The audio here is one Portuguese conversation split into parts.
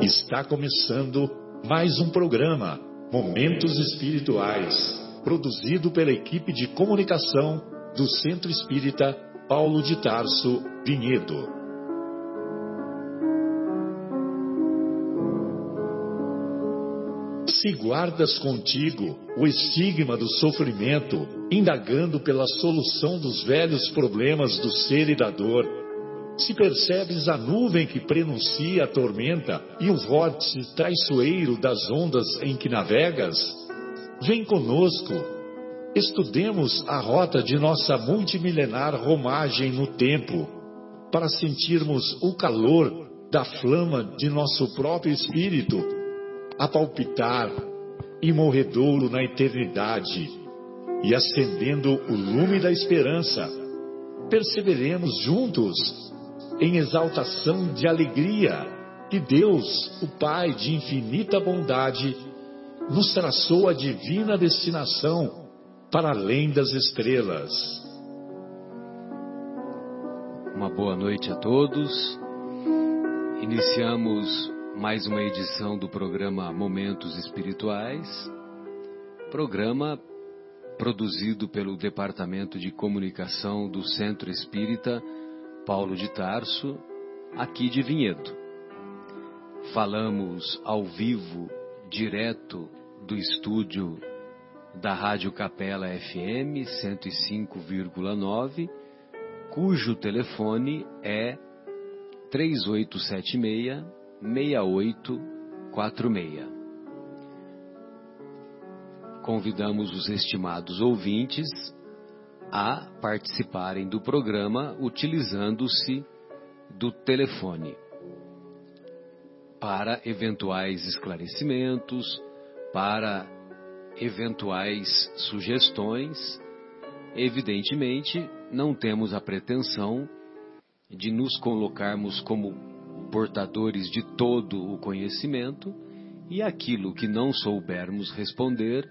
Está começando mais um programa Momentos Espirituais, produzido pela equipe de comunicação do Centro Espírita Paulo de Tarso Vinhedo. Se guardas contigo o estigma do sofrimento, indagando pela solução dos velhos problemas do ser e da dor, se percebes a nuvem que prenuncia a tormenta e o vórtice traiçoeiro das ondas em que navegas, vem conosco. Estudemos a rota de nossa multimilenar romagem no tempo, para sentirmos o calor da flama de nosso próprio espírito a palpitar, imorredouro na eternidade, e acendendo o lume da esperança, perseveremos juntos em exaltação de alegria que Deus, o Pai de infinita bondade, nos traçou a divina destinação para além das estrelas. Uma boa noite a todos. Iniciamos mais uma edição do programa Momentos Espirituais, programa produzido pelo Departamento de Comunicação do Centro Espírita Paulo de Tarso, aqui de Vinhedo. Falamos ao vivo, direto do estúdio da Rádio Capela FM 105,9, cujo telefone é 3876 6846. Convidamos os estimados ouvintes a participarem do programa utilizando-se do telefone para eventuais esclarecimentos, para eventuais sugestões. Evidentemente, não temos a pretensão de nos colocarmos como portadores de todo o conhecimento e aquilo que não soubermos responder,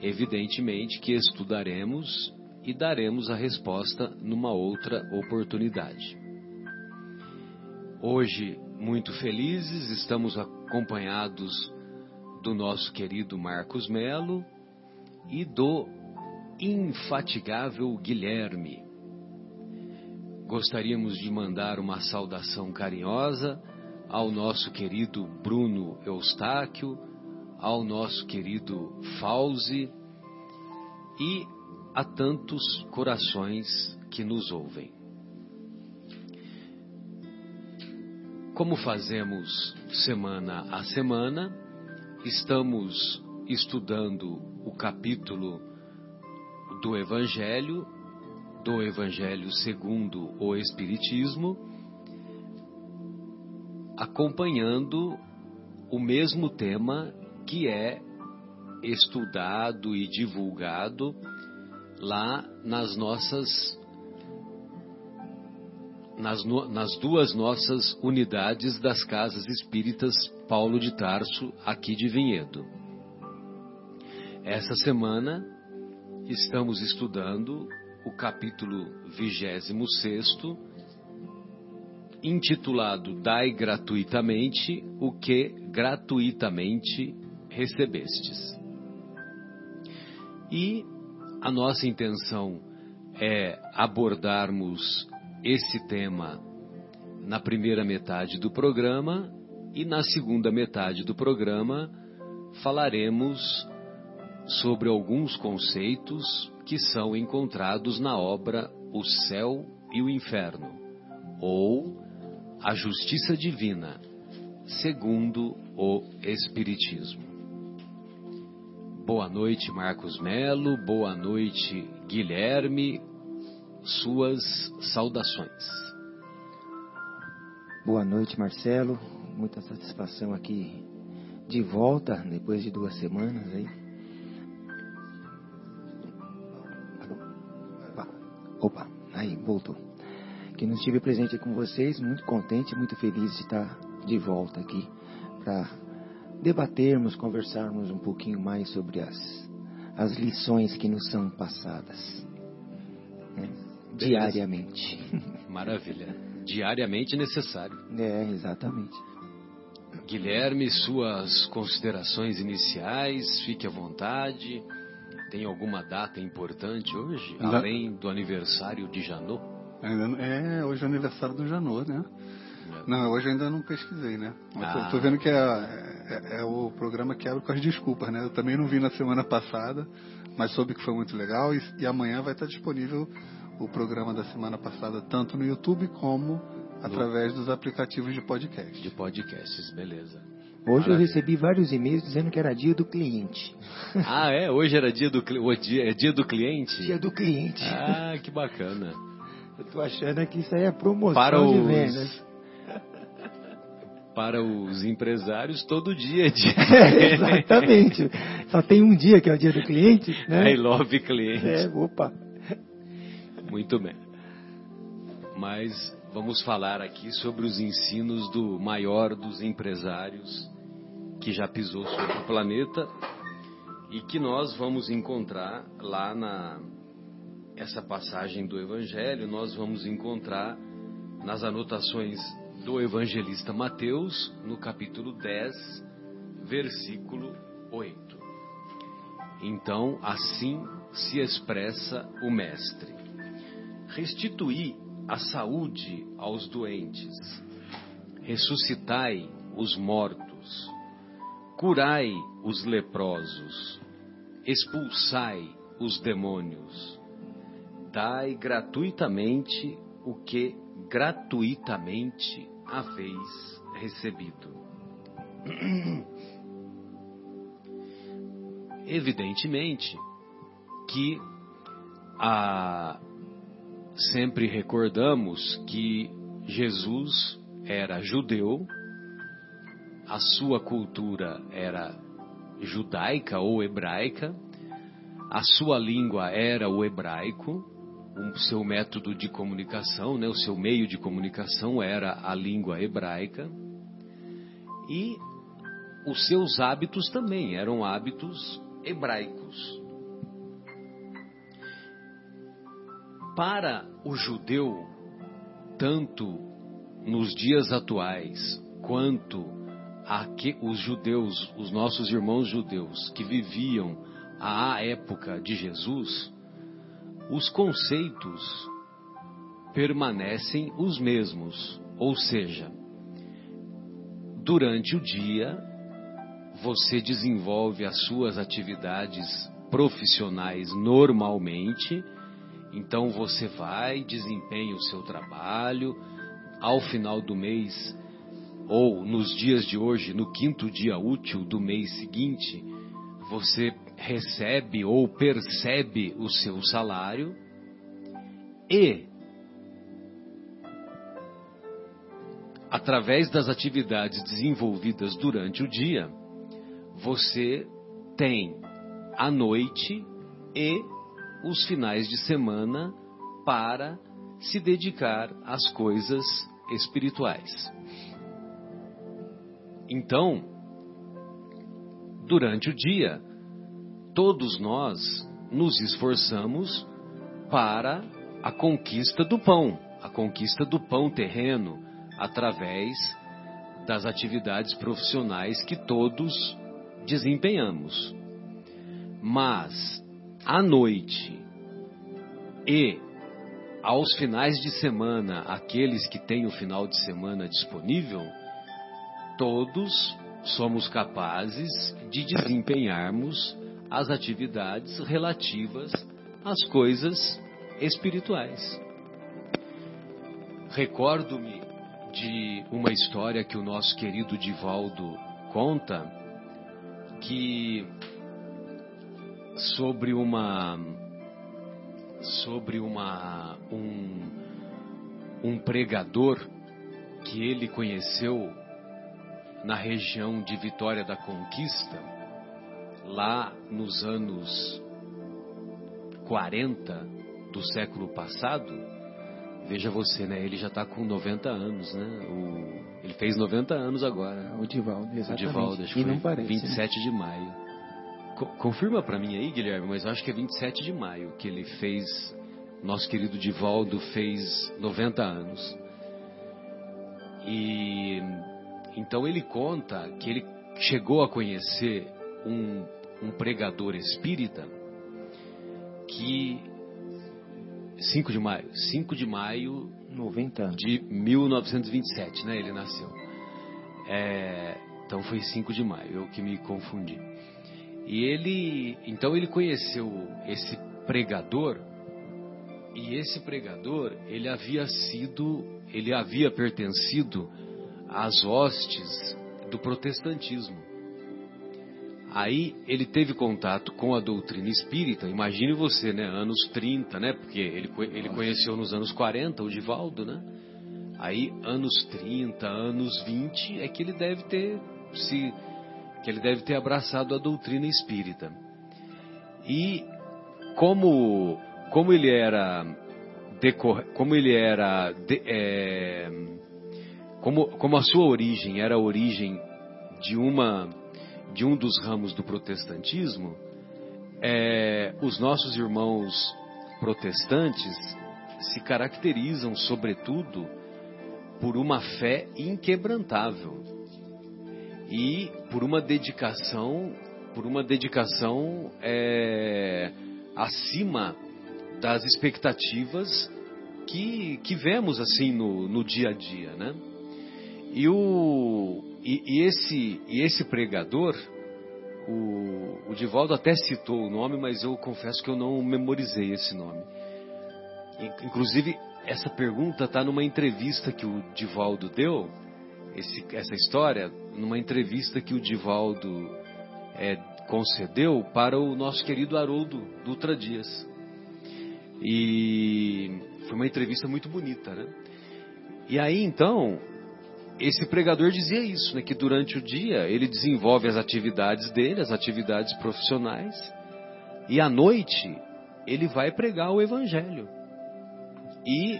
evidentemente que estudaremos e daremos a resposta numa outra oportunidade. Hoje, muito felizes, estamos acompanhados do nosso querido Marcos Melo e do infatigável Guilherme. Gostaríamos de mandar uma saudação carinhosa ao nosso querido Bruno Eustáquio, ao nosso querido Fauzi e a tantos corações que nos ouvem. Como fazemos semana a semana, estamos estudando o capítulo do Evangelho, do Evangelho segundo o Espiritismo, acompanhando o mesmo tema que é estudado e divulgado lá nas nossas nas, nas, duas nossas unidades das casas espíritas Paulo de Tarso, aqui de Vinhedo. Essa semana estamos estudando o capítulo 26, intitulado Dai gratuitamente o que gratuitamente recebestes. E a nossa intenção é abordarmos esse tema na primeira metade do programa e na segunda metade do programa falaremos sobre alguns conceitos que são encontrados na obra O Céu e o Inferno, ou A Justiça Divina, segundo o Espiritismo. Boa noite, Marcos Melo. Boa noite, Guilherme. Suas saudações. Boa noite, Marcelo. Muita satisfação aqui de volta depois de duas semanas aí. Opa, aí, voltou. Que não estive presente com vocês, muito contente, muito feliz de estar de volta aqui para debatermos, conversarmos um pouquinho mais sobre as, as lições que nos são passadas. Né? Diariamente. Maravilha. Diariamente necessário. É, exatamente. Guilherme, suas considerações iniciais, fique à vontade. Tem alguma data importante hoje, além do aniversário de Janot? Ainda não- É, hoje é o aniversário do Janot, né? Não, hoje ainda não pesquisei, né? Mas Ah. eu tô vendo que é, é- é o programa que abre com as desculpas, né? Eu também não vi na semana passada, mas soube que foi muito legal e, e amanhã vai estar disponível o programa da semana passada, tanto no YouTube como através dos aplicativos de podcast. De podcasts, beleza. Hoje eu Maravilha. recebi vários e-mails dizendo que era dia do cliente. Ah, é? Hoje era dia do, dia, é dia do cliente? Dia do cliente. Ah, que bacana. Eu tô achando que isso aí é promoção Para de os- vendas. Para os empresários, todo dia é dia. É, exatamente. Só tem um dia que é o dia do cliente, né? I love cliente. É, opa. Muito bem. Mas vamos falar aqui sobre os ensinos do maior dos empresários que já pisou sobre o planeta e que nós vamos encontrar lá na essa passagem do Evangelho, nós vamos encontrar nas anotações do evangelista Mateus, no capítulo 10, versículo 8. Então, assim se expressa o Mestre: Restituí a saúde aos doentes, ressuscitai os mortos, curai os leprosos, expulsai os demônios, dai gratuitamente o que gratuitamente haveis recebido. Evidentemente que a, sempre recordamos que Jesus era judeu, a sua cultura era judaica ou hebraica, a sua língua era o hebraico, o seu método de comunicação, né, o seu meio de comunicação era a língua hebraica, e os seus hábitos também eram hábitos hebraicos. Para o judeu, tanto nos dias atuais quanto aque- os judeus, os nossos irmãos judeus que viviam à época de Jesus, os conceitos permanecem os mesmos, ou seja, durante o dia você desenvolve as suas atividades profissionais normalmente, então você vai, desempenha o seu trabalho, ao final do mês ou nos dias de hoje, no quinto dia útil do mês seguinte, você recebe ou percebe o seu salário e através das atividades desenvolvidas durante o dia, você tem a noite e os finais de semana para se dedicar às coisas espirituais. Então, durante o dia, todos nós nos esforçamos para a conquista do pão, a conquista do pão terreno, através das atividades profissionais que todos desempenhamos. Mas, à noite e aos finais de semana, aqueles que têm o final de semana disponível, todos somos capazes de desempenharmos as atividades relativas às coisas espirituais. Recordo-me de uma história que o nosso querido Divaldo conta, que sobre uma sobre uma um, um pregador que ele conheceu na região de Vitória da Conquista, lá nos anos 40 do século passado, veja você, né? Ele já está com 90 anos, né? O, ele fez 90 anos agora. O Divaldo, O exatamente. Divaldo, acho que foi parece. né? 27 de maio. Co- confirma para mim aí, Guilherme, mas eu acho que é 27 de maio que ele fez. Nosso querido Divaldo fez 90 anos. E então ele conta que ele chegou a conhecer um, um pregador espírita que 5 de maio, 5 de maio 90 de 1927, né? Ele nasceu. É, então foi 5 de maio, eu que me confundi. E ele, então ele conheceu esse pregador e esse pregador, ele havia sido, ele havia pertencido às hostes do protestantismo. Aí ele teve contato com a doutrina espírita, imagine você, né, anos 30, né, porque ele, ele conheceu nos anos 40 o Divaldo, né? Aí anos 30, anos 20 é que ele deve ter se que ele deve ter abraçado a doutrina espírita. E como como ele era como ele era de, é, como como a sua origem era a origem de uma de um dos ramos do protestantismo, é, os nossos irmãos protestantes se caracterizam, sobretudo, por uma fé inquebrantável e por uma dedicação, por uma dedicação é, acima das expectativas que, que vemos assim no, no dia a dia, né? E o, e, e, esse, e esse pregador, o, o Divaldo até citou o nome, mas eu confesso que eu não memorizei esse nome. Inclusive, essa pergunta está numa entrevista que o Divaldo deu, esse, essa história, numa entrevista que o Divaldo é, concedeu para o nosso querido Haroldo Dutra Dias. E foi uma entrevista muito bonita, né? E aí então, esse pregador dizia isso, né, que durante o dia ele desenvolve as atividades dele, as atividades profissionais, e à noite ele vai pregar o evangelho. E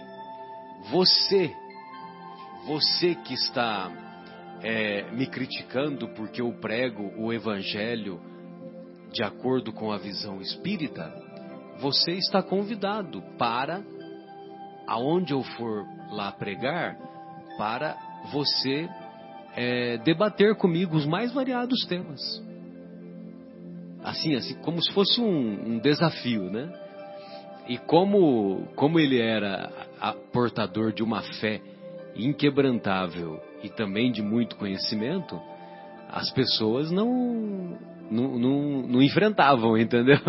você, você que está é, me criticando porque eu prego o evangelho de acordo com a visão espírita, você está convidado para, aonde eu for lá pregar, para você é, debater comigo os mais variados temas. Assim, assim, como se fosse um, um desafio, né? E como, como ele era portador de uma fé inquebrantável e também de muito conhecimento, as pessoas não, não, não, não enfrentavam, entendeu?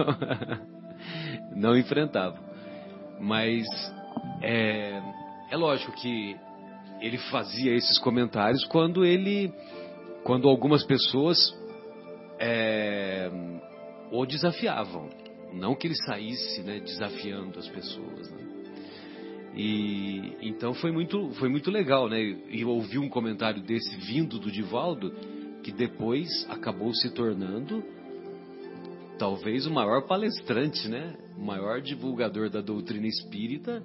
não enfrentavam. Mas é, é lógico que ele fazia esses comentários quando ele, quando algumas pessoas é, o desafiavam, não que ele saísse, né, desafiando as pessoas. Né? E então foi muito, foi muito legal, né? E ouvir um comentário desse vindo do Divaldo, que depois acabou se tornando talvez o maior palestrante, né? O maior divulgador da doutrina espírita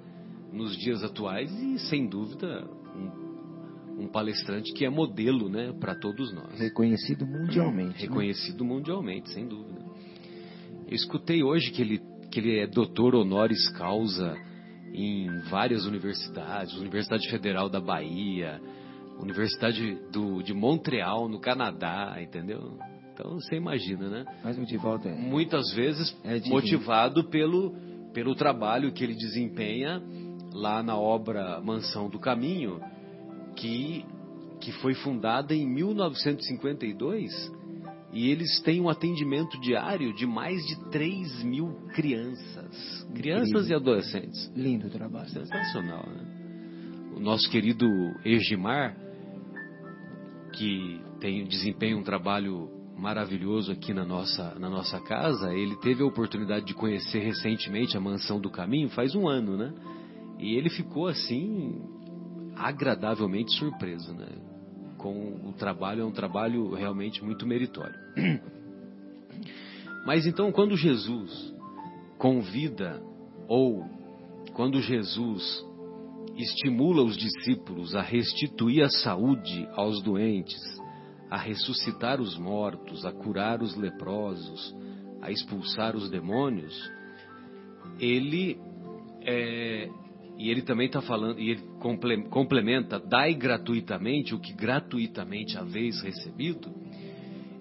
nos dias atuais e sem dúvida um, um palestrante que é modelo, né, para todos nós. Reconhecido mundialmente. Né? Reconhecido né? mundialmente, sem dúvida. Eu escutei hoje que ele que ele é doutor honoris causa em várias universidades, Universidade Federal da Bahia, Universidade do, de Montreal, no Canadá, entendeu? Então você imagina, né? Mas o Divaldo é, Muitas vezes é motivado pelo, pelo trabalho que ele desempenha lá na obra Mansão do Caminho, que, que foi fundada em 1952 e eles têm um atendimento diário de mais de 3 mil crianças. Crianças Incrível. e adolescentes. Lindo trabalho. Sensacional, né? O nosso querido Egimar, que tem, desempenha um trabalho maravilhoso aqui na nossa, na nossa casa, ele teve a oportunidade de conhecer recentemente a Mansão do Caminho, faz um ano, né? E ele ficou assim agradavelmente surpreso, né? Com o trabalho, é um trabalho realmente muito meritório. Mas então, quando Jesus convida ou quando Jesus estimula os discípulos a restituir a saúde aos doentes, a ressuscitar os mortos, a curar os leprosos, a expulsar os demônios, ele é, e ele também está falando, e ele complementa, dai gratuitamente o que gratuitamente haveis recebido,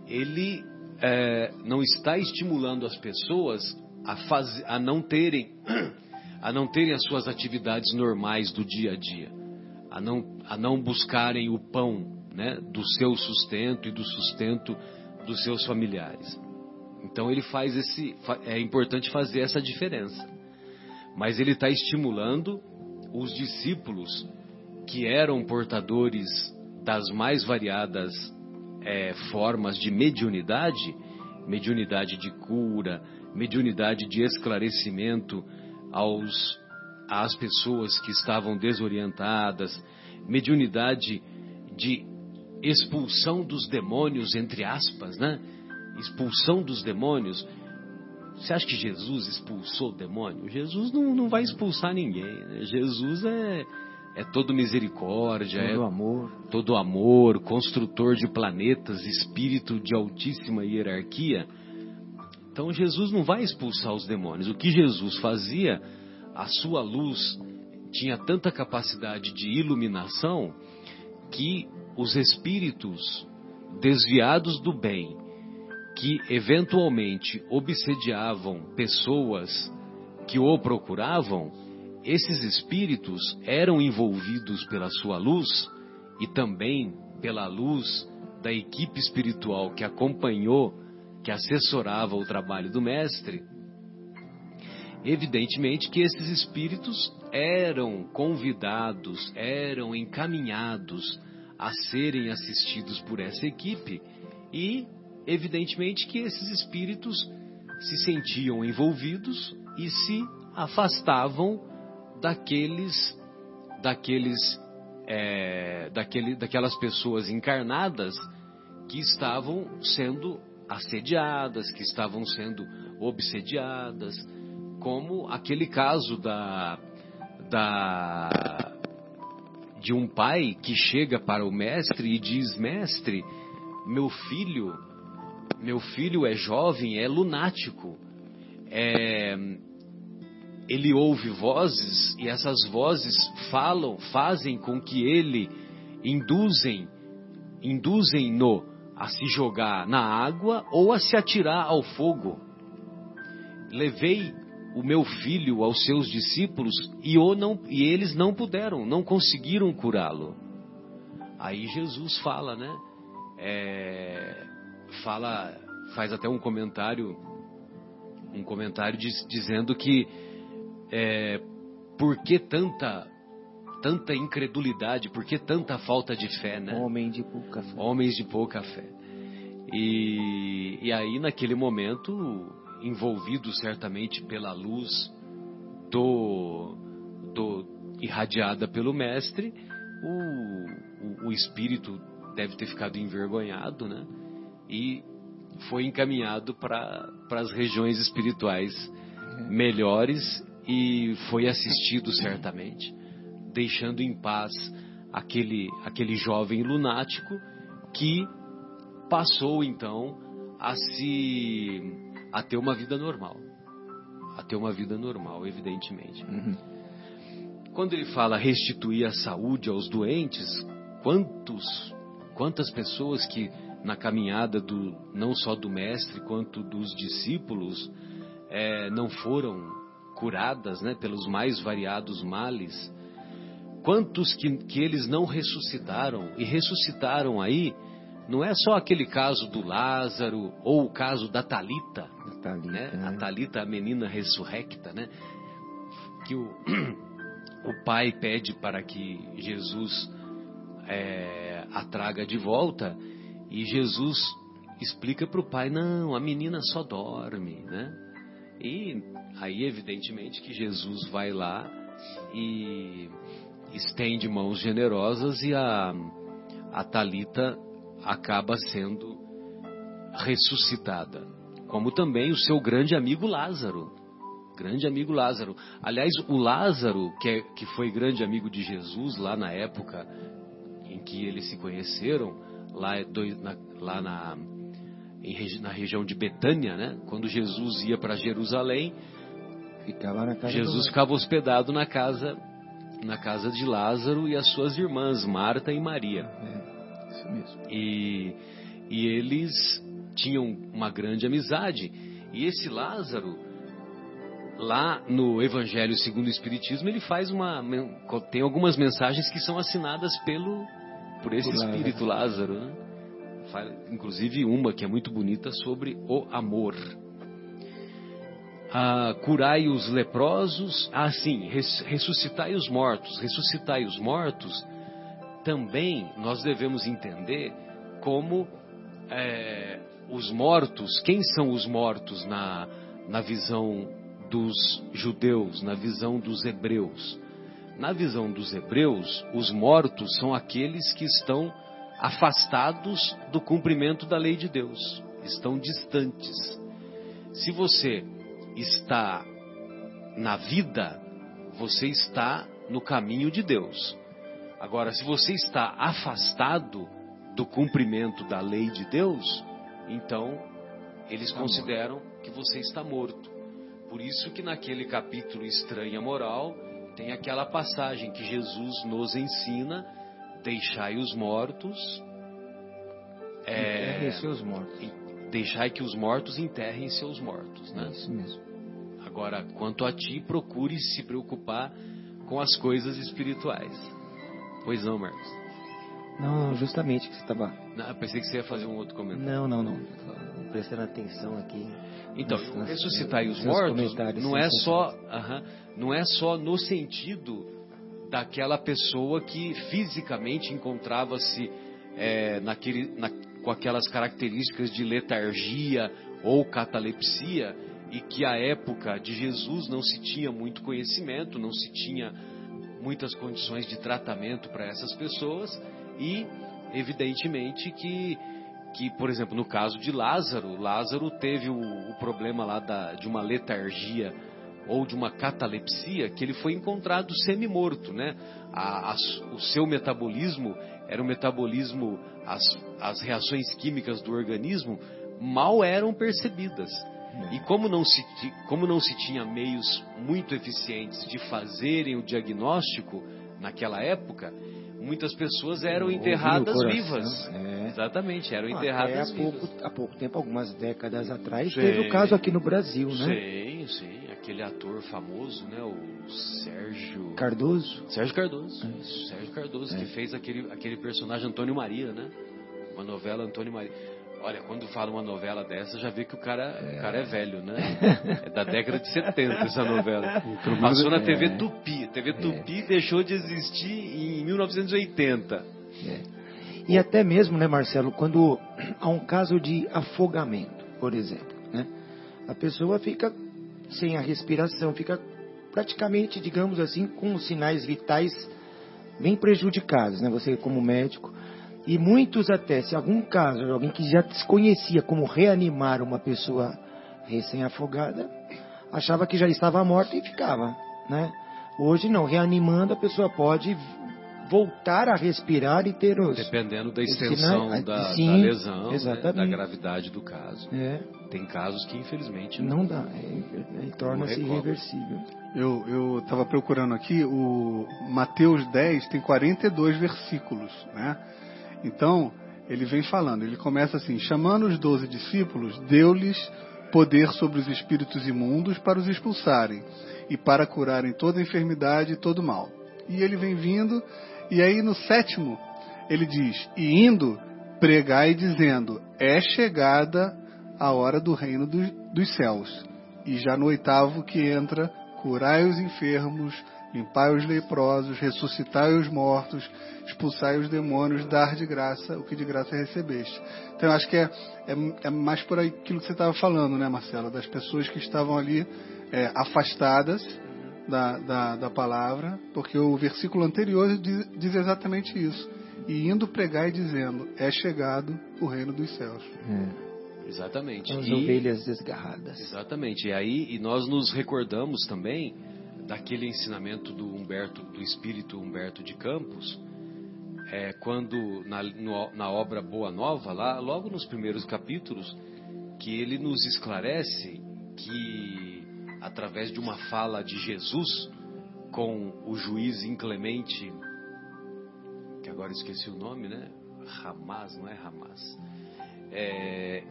ele é, não está estimulando as pessoas a, faz, a não terem a não terem as suas atividades normais do dia a dia, a não, a não buscarem o pão né, do seu sustento e do sustento dos seus familiares. Então ele faz esse, é importante fazer essa diferença. Mas ele está estimulando os discípulos que eram portadores das mais variadas é, formas de mediunidade, mediunidade de cura, mediunidade de esclarecimento aos, às pessoas que estavam desorientadas, mediunidade de expulsão dos demônios, entre aspas, né? Expulsão dos demônios. Você acha que Jesus expulsou o demônio? Jesus não, não vai expulsar ninguém. Né? Jesus é, é todo misericórdia, todo é amor. todo amor, construtor de planetas, espírito de altíssima hierarquia. Então Jesus não vai expulsar os demônios. O que Jesus fazia, a sua luz tinha tanta capacidade de iluminação que os espíritos desviados do bem que eventualmente obsediavam pessoas que o procuravam, esses espíritos eram envolvidos pela sua luz e também pela luz da equipe espiritual que acompanhou, que assessorava o trabalho do mestre. Evidentemente que esses espíritos eram convidados, eram encaminhados a serem assistidos por essa equipe e evidentemente que esses espíritos se sentiam envolvidos e se afastavam daqueles, daqueles, é, daquele, daquelas pessoas encarnadas que estavam sendo assediadas, que estavam sendo obsediadas, como aquele caso da, da de um pai que chega para o mestre e diz: Mestre, meu filho meu filho é jovem, é lunático. É, ele ouve vozes e essas vozes falam, fazem com que ele induzem, induzem-no a se jogar na água ou a se atirar ao fogo. Levei o meu filho aos seus discípulos e, não, e eles não puderam, não conseguiram curá-lo. Aí Jesus fala, né? É, fala, faz até um comentário, um comentário diz, dizendo que é, por que tanta tanta incredulidade, por que tanta falta de fé, né? Homem de pouca fé. Homens de pouca fé. E, e aí naquele momento, envolvido certamente pela luz do, do irradiada pelo mestre, o, o, o espírito deve ter ficado envergonhado, né? E foi encaminhado para as regiões espirituais melhores e foi assistido certamente, deixando em paz aquele, aquele jovem lunático que passou então a se a ter uma vida normal, a ter uma vida normal, evidentemente. Uhum. Quando ele fala restituir a saúde aos doentes, quantos quantas pessoas que na caminhada do não só do mestre quanto dos discípulos é, não foram curadas né, pelos mais variados males quantos que, que eles não ressuscitaram e ressuscitaram aí não é só aquele caso do Lázaro ou o caso da Talita, né? né? A Talita, a menina ressurrecta, né? Que o, o pai pede para que Jesus é, a traga de volta e Jesus explica para o pai: não, a menina só dorme, né? E aí, evidentemente, que Jesus vai lá e estende mãos generosas e a, a Talita acaba sendo ressuscitada, como também o seu grande amigo Lázaro. Grande amigo Lázaro. Aliás, o Lázaro, que, é, que foi grande amigo de Jesus lá na época em que eles se conheceram, lá, é na, lá na, em, na região de Betânia, né? quando Jesus ia para Jerusalém, ficava Jesus ficava hospedado na casa na casa de Lázaro e as suas irmãs, Marta e Maria. É, isso mesmo. E, e eles tinham uma grande amizade. E esse Lázaro, lá no Evangelho segundo o Espiritismo, ele faz uma. tem algumas mensagens que são assinadas pelo por esse por espírito Lázaro. Né? Inclusive uma que é muito bonita sobre o amor. Ah, curai os leprosos, ah sim, ressuscitai os mortos, ressuscitai os mortos, também nós devemos entender como é, os mortos, quem são os mortos na, na visão dos judeus, na visão dos hebreus? Na visão dos hebreus, os mortos são aqueles que estão afastados do cumprimento da lei de Deus, estão distantes. Se você está na vida, você está no caminho de Deus. Agora, se você está afastado do cumprimento da lei de Deus, então eles consideram que você está morto. Por isso que naquele capítulo Estranha Moral tem aquela passagem que Jesus nos ensina: deixai os mortos. É, seus mortos. Deixai que os mortos enterrem seus mortos. Né? É isso mesmo. Agora, quanto a ti, procure se preocupar com as coisas espirituais. Pois não, Marcos? Não, justamente que você estava. Pensei que você ia fazer um outro comentário. Não, não, não. Prestando atenção aqui. Então, nas, ressuscitar os mortos não é só, uh -huh, não é só no sentido daquela pessoa que fisicamente encontrava-se é, naquele, na, com aquelas características de letargia ou catalepsia e que a época de Jesus não se tinha muito conhecimento, não se tinha muitas condições de tratamento para essas pessoas e evidentemente que que por exemplo no caso de Lázaro Lázaro teve o, o problema lá da, de uma letargia ou de uma catalepsia que ele foi encontrado semi-morto, né? A, a, o seu metabolismo era um metabolismo, as, as reações químicas do organismo mal eram percebidas. E como não, se, como não se tinha meios muito eficientes de fazerem o diagnóstico naquela época, muitas pessoas eram enterradas vivas. É. Exatamente, eram enterradas há vivas. Pouco, há pouco tempo, algumas décadas atrás, sim, teve o caso aqui no Brasil, né? Sim, sim. Aquele ator famoso, né? O Sérgio... Cardoso? Sérgio Cardoso. É Sérgio Cardoso, é. que fez aquele, aquele personagem Antônio Maria, né? Uma novela Antônio Maria. Olha, quando fala uma novela dessa, já vê que o cara é, o cara é velho, né? É da década de 70 essa novela. Passou na TV é. Tupi. TV Tupi deixou de existir em 1980. É. E até mesmo, né, Marcelo, quando há um caso de afogamento, por exemplo, né? A pessoa fica sem a respiração, fica praticamente, digamos assim, com os sinais vitais bem prejudicados, né? Você como médico e muitos até, se algum caso, alguém que já desconhecia como reanimar uma pessoa recém-afogada, achava que já estava morta e ficava, né? Hoje não, reanimando a pessoa pode voltar a respirar e ter os... Dependendo da extensão da, da, lesão, né? da gravidade do caso. É. Tem casos que infelizmente não, não dá, é, é, torna-se irreversível. Eu estava procurando aqui, o Mateus 10 tem 42 versículos, né? Então, ele vem falando, ele começa assim: chamando os doze discípulos, deu-lhes poder sobre os espíritos imundos para os expulsarem e para curarem toda enfermidade e todo mal. E ele vem vindo, e aí no sétimo, ele diz: E indo, pregai dizendo: É chegada a hora do reino dos, dos céus. E já no oitavo que entra, curai os enfermos, limpai os leprosos, ressuscitai os mortos, expulsai os demônios, dar de graça o que de graça recebeste. Então eu acho que é, é, é mais por aquilo que você estava falando, né, Marcelo? Das pessoas que estavam ali é, afastadas da, da, da, palavra, porque o versículo anterior diz, diz, exatamente isso. E indo pregar e dizendo: É chegado o reino dos céus. É. Exatamente. As e, ovelhas desgarradas. Exatamente. E aí e nós nos recordamos também daquele ensinamento do Humberto, do espírito Humberto de Campos, é, quando na, no, na obra Boa Nova, lá, logo nos primeiros capítulos, que ele nos esclarece que através de uma fala de Jesus, com o juiz inclemente, que agora esqueci o nome, né? Hamas, não é Hamas. É,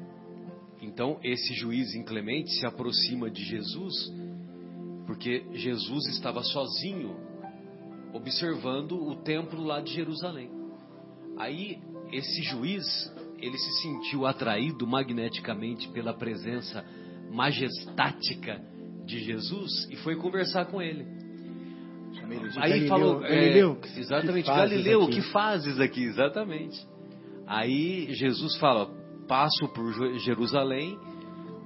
então, esse juiz inclemente se aproxima de Jesus, porque Jesus estava sozinho, observando o templo lá de Jerusalém. Aí, esse juiz, ele se sentiu atraído magneticamente pela presença majestática de Jesus e foi conversar com ele. Aí Galileu, falou, Galileu, é, exatamente, que Galileu, o que fazes aqui? Exatamente. Aí Jesus fala, passo por Jerusalém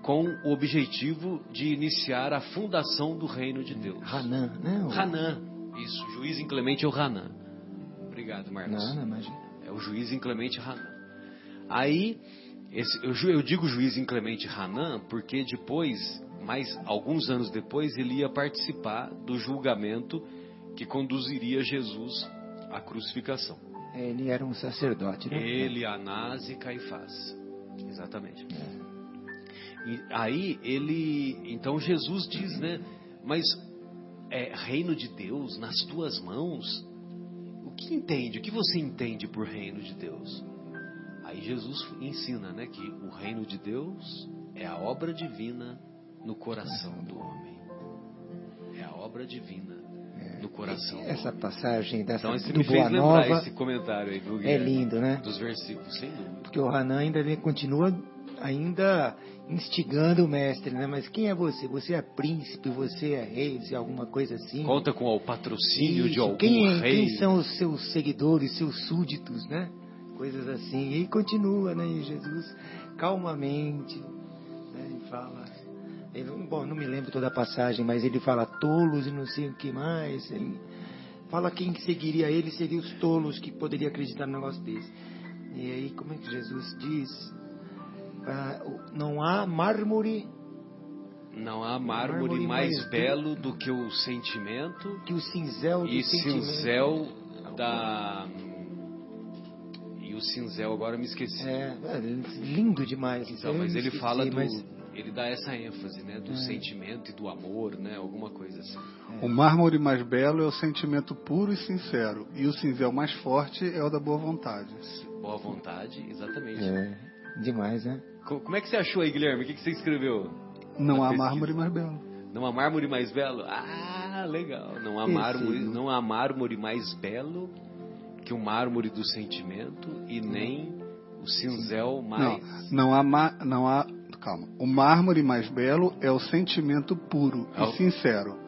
com o objetivo de iniciar a fundação do reino de Deus. Hanan, né? Hanã, isso, juiz inclemente é o Hanã. Obrigado, Marcos. Não, não, imagina. É o juiz inclemente Hanã. Aí, esse- eu, eu digo juiz inclemente Hanã porque depois, mais alguns anos depois, ele ia participar do julgamento que conduziria Jesus à crucificação. É, Ele era um sacerdote, né? Ele, Anás e Caifás. Exatamente. E aí ele, então Jesus diz, né? Mas é reino de Deus nas tuas mãos. O que entende? O que você entende por reino de Deus? Aí Jesus ensina, né, que o reino de Deus é a obra divina no coração do homem. É a obra divina no coração. do Essa passagem dessa Então, do Boa Nova esse comentário aí, viu, é lindo, né? Dos versículos, sem dúvida. Porque o Hanan ainda ele continua ainda instigando o mestre, né? Mas quem é você? Você é príncipe, você é rei, você é alguma coisa assim? Conta com o patrocínio de Isso, algum quem, é- rei. quem são os seus seguidores, seus súditos, né? Coisas assim. E continua, né? E Jesus calmamente né? e fala. Ele, bom, não me lembro toda a passagem, mas ele fala tolos e não sei o que mais. Ele fala quem que seguiria ele seria os tolos que poderia acreditar num negócio desse. E aí, como é que Jesus diz? Ah, não há mármore Não há mármore Mármore mais mais belo do que o sentimento que o cinzel do e sentimento. cinzel da. E o cinzel, agora me esqueci. É, é lindo demais. Então, mas ele esqueci, fala do. mas- Ele dá essa ênfase, né? Do É. sentimento e do amor, né? Alguma coisa assim. O mármore mais belo é o sentimento puro e sincero. E o cinzel mais forte é o da boa vontade. Boa vontade, exatamente. É, demais, né? Co- Como é que você achou aí, Guilherme? O que você escreveu? Não há pesquisa. mármore mais belo. Não há mármore mais belo? Ah, legal. Não há Esse- mármore, não há mármore mais belo que o mármore do sentimento e nem o cinzel Não, mais. não há, ma- não há. Calma. O mármore mais belo é o sentimento puro É o- e sincero.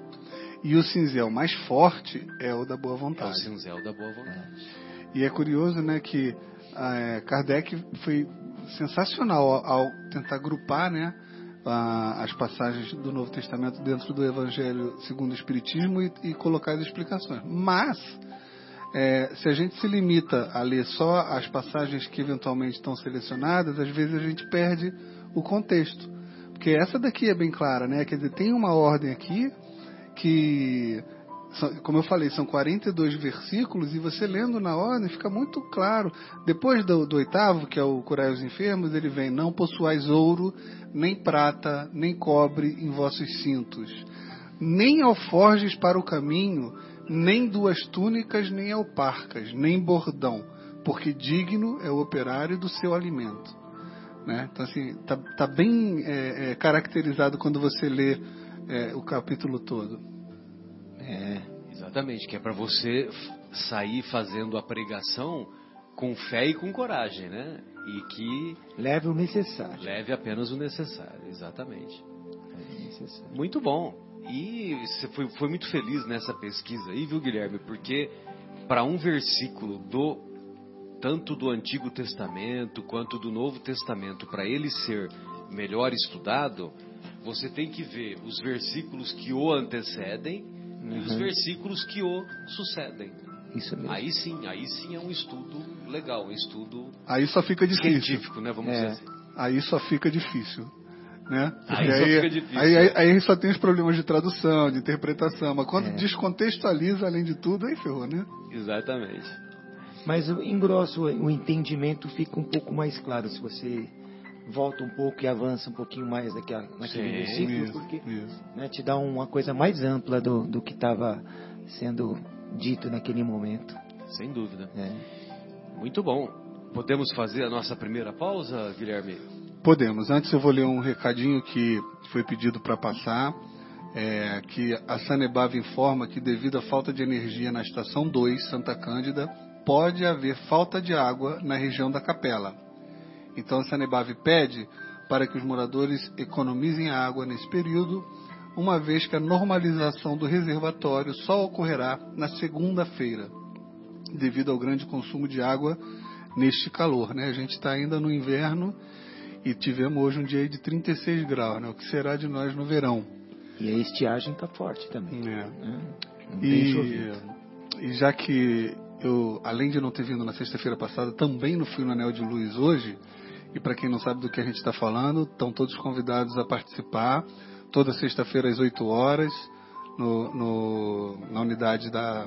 E o cinzel mais forte é o da boa É o vontade. cinzel da boa vontade. E é curioso, né, que eh, Kardec foi sensacional ao, ao tentar agrupar, né, a- as passagens do Novo Testamento dentro do Evangelho segundo o Espiritismo e, e colocar as explicações. Mas eh, se a gente se limita a ler só as passagens que eventualmente estão selecionadas, às vezes a gente perde o contexto. Porque essa daqui é bem clara, né? Quer dizer, tem uma ordem aqui que, como eu falei, são 42 versículos e você lendo na ordem fica muito claro. Depois do, do oitavo, que é o curar os enfermos, ele vem: Não possuais ouro, nem prata, nem cobre em vossos cintos, nem alforjes para o caminho, nem duas túnicas, nem alparcas, nem bordão, porque digno é o operário do seu alimento. Né? Então, assim, tá, tá bem é, é, caracterizado quando você lê é, o capítulo todo. É, Exatamente, que é para você sair fazendo a pregação com fé e com coragem, né? E que leve o necessário. leve apenas o necessário, exatamente. Necessário. Muito bom. E você foi, foi muito feliz nessa pesquisa aí, viu, Guilherme? Porque para um versículo do tanto do Antigo Testamento quanto do Novo Testamento, para ele ser melhor estudado, você tem que ver os versículos que o antecedem e os Uhum. versículos que o sucedem. Isso mesmo. Aí sim, aí sim é um estudo legal, um estudo Aí só fica difícil. científico, né? Vamos É. dizer assim. Aí só fica difícil. Né? Aí Porque só fica difícil. Aí, aí- aí só tem os problemas de tradução, de interpretação. Mas quando É. descontextualiza, além de tudo, aí ferrou, né? Exatamente. Mas em grosso, o entendimento fica um pouco mais claro se você volta um pouco e avança um pouquinho mais naquela, naquele Sim, versículo, Isso, porque isso. né, te dá uma coisa mais ampla do, do que estava sendo dito naquele momento. Sem dúvida. É. Muito bom. Podemos fazer a nossa primeira pausa, Guilherme? Podemos. Antes eu vou ler um recadinho que foi pedido para passar. É, que a Sanebav informa que devido à falta de energia na estação 2, Santa Cândida, pode haver falta de água na região da capela. Então a Sanebav pede para que os moradores economizem água nesse período, uma vez que a normalização do reservatório só ocorrerá na segunda-feira, devido ao grande consumo de água neste calor. Né? A gente está ainda no inverno e tivemos hoje um dia de 36 graus, né? o que será de nós no verão. E a estiagem está forte também. É. né? E, e já que eu, além de não ter vindo na sexta-feira passada, também não fui no Anel de Luz hoje, e para quem não sabe do que a gente está falando, estão todos convidados a participar, toda sexta-feira às 8 horas, no, no- na unidade da,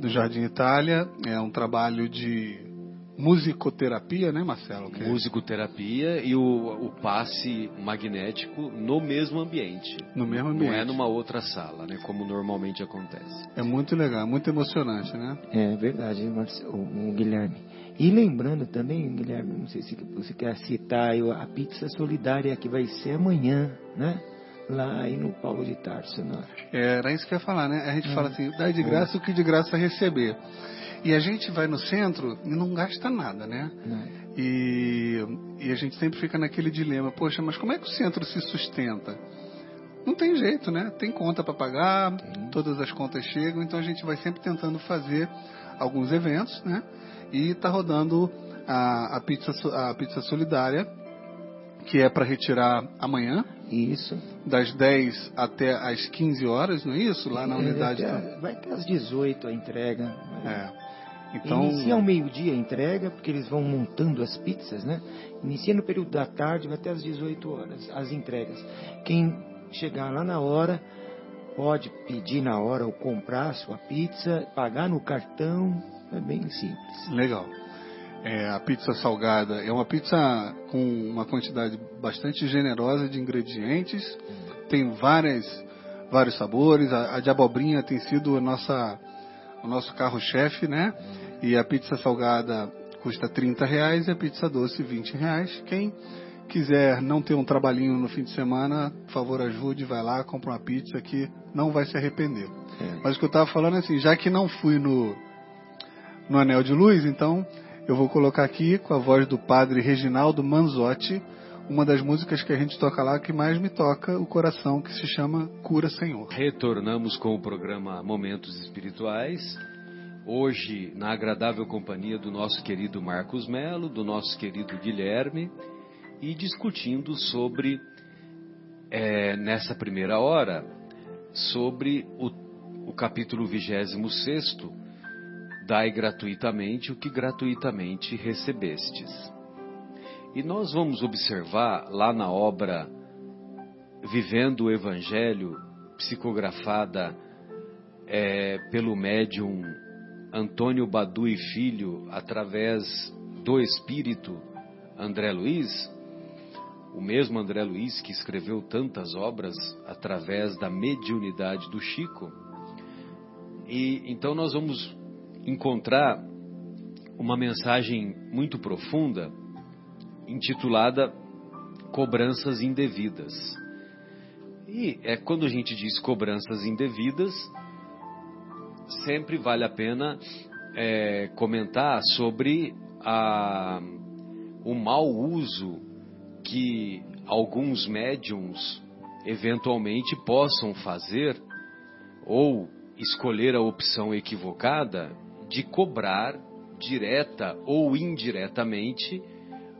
do Jardim Itália. É um trabalho de musicoterapia, né, Marcelo? Que é Musicoterapia e o, o passe magnético no mesmo ambiente. no mesmo Não ambiente. é numa outra sala, né? Como normalmente acontece. É muito legal, muito emocionante, né? É verdade, Marce- o, o Guilherme. E lembrando também, Guilherme, não sei se você quer citar a pizza solidária que vai ser amanhã, né? Lá aí no Paulo de Tarso, né? Era isso que eu ia falar, né? A gente fala assim, dá de graça o que de graça receber. E a gente vai no centro e não gasta nada, né? Né? E, e a gente sempre fica naquele dilema, poxa, mas como é que o centro se sustenta? Não tem jeito, né? Tem conta para pagar, todas as contas chegam, então a gente vai sempre tentando fazer alguns eventos, né? E tá rodando a, a pizza a pizza solidária, que é para retirar amanhã, Isso. das 10 até as 15 horas, não é isso? Lá na É, unidade. até, vai até às 18 a entrega. É. Então, Inicia ao meio-dia a entrega, porque eles vão montando as pizzas, né? Inicia no período da tarde, vai até às 18 horas, as entregas. Quem chegar lá na hora, pode pedir na hora ou comprar a sua pizza, pagar no cartão, é bem simples. legal. É, a pizza salgada é uma pizza com uma quantidade bastante generosa de ingredientes. Tem várias, vários sabores. A, a de abobrinha tem sido a nossa, o nosso carro-chefe, né? E a pizza salgada custa 30 reais e a pizza doce 20 reais. Quem quiser não ter um trabalhinho no fim de semana, por favor ajude, vai lá, compra uma pizza que não vai se arrepender. É. Mas o que eu estava falando é assim, já que não fui no, no Anel de Luz, então eu vou colocar aqui com a voz do padre Reginaldo Manzotti, uma das músicas que a gente toca lá que mais me toca o coração, que se chama Cura Senhor. Retornamos com o programa Momentos Espirituais. Hoje, na agradável companhia do nosso querido Marcos Melo, do nosso querido Guilherme, e discutindo sobre, eh, nessa primeira hora, sobre o, o capítulo 26, Dai gratuitamente o que gratuitamente recebestes. E nós vamos observar lá na obra Vivendo o Evangelho, psicografada eh, pelo médium Antônio Badu e Filho, através do Espírito André Luiz, o mesmo André Luiz que escreveu tantas obras através da mediunidade do Chico. E então nós vamos encontrar uma mensagem muito profunda intitulada Cobranças Indevidas. E é quando a gente diz cobranças indevidas, sempre vale a pena é, comentar sobre a, o mau uso que alguns médiums eventualmente possam fazer ou escolher a opção equivocada de cobrar direta ou indiretamente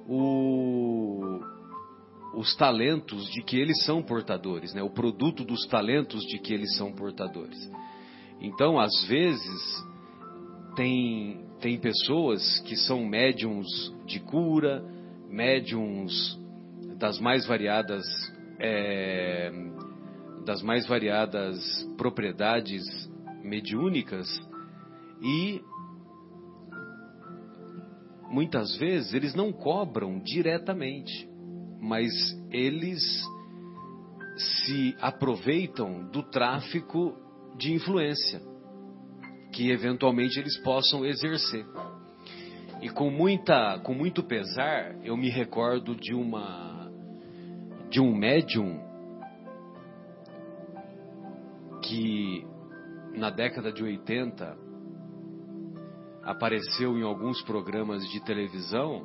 o, os talentos de que eles são portadores, né? o produto dos talentos de que eles são portadores. Então, às vezes, tem, tem pessoas que são médiums de cura, médiums das mais variadas é, das mais variadas propriedades mediúnicas e muitas vezes eles não cobram diretamente, mas eles se aproveitam do tráfico de influência. que eventualmente eles possam exercer. E com muita, com muito pesar, eu me recordo de uma de um médium que na década de 80 apareceu em alguns programas de televisão,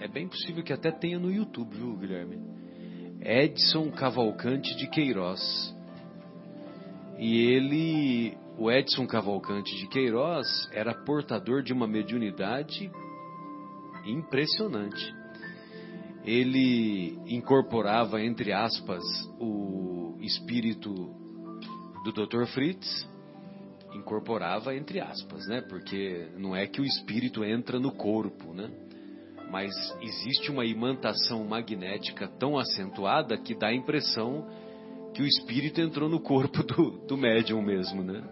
é bem possível que até tenha no YouTube, viu, Guilherme? Edson Cavalcante de Queiroz. E ele, o Edson Cavalcante de Queiroz, era portador de uma mediunidade impressionante. Ele incorporava, entre aspas, o espírito do Dr. Fritz, incorporava entre aspas, né? Porque não é que o espírito entra no corpo, né? Mas existe uma imantação magnética tão acentuada que dá a impressão que o espírito entrou no corpo do, do médium mesmo, né?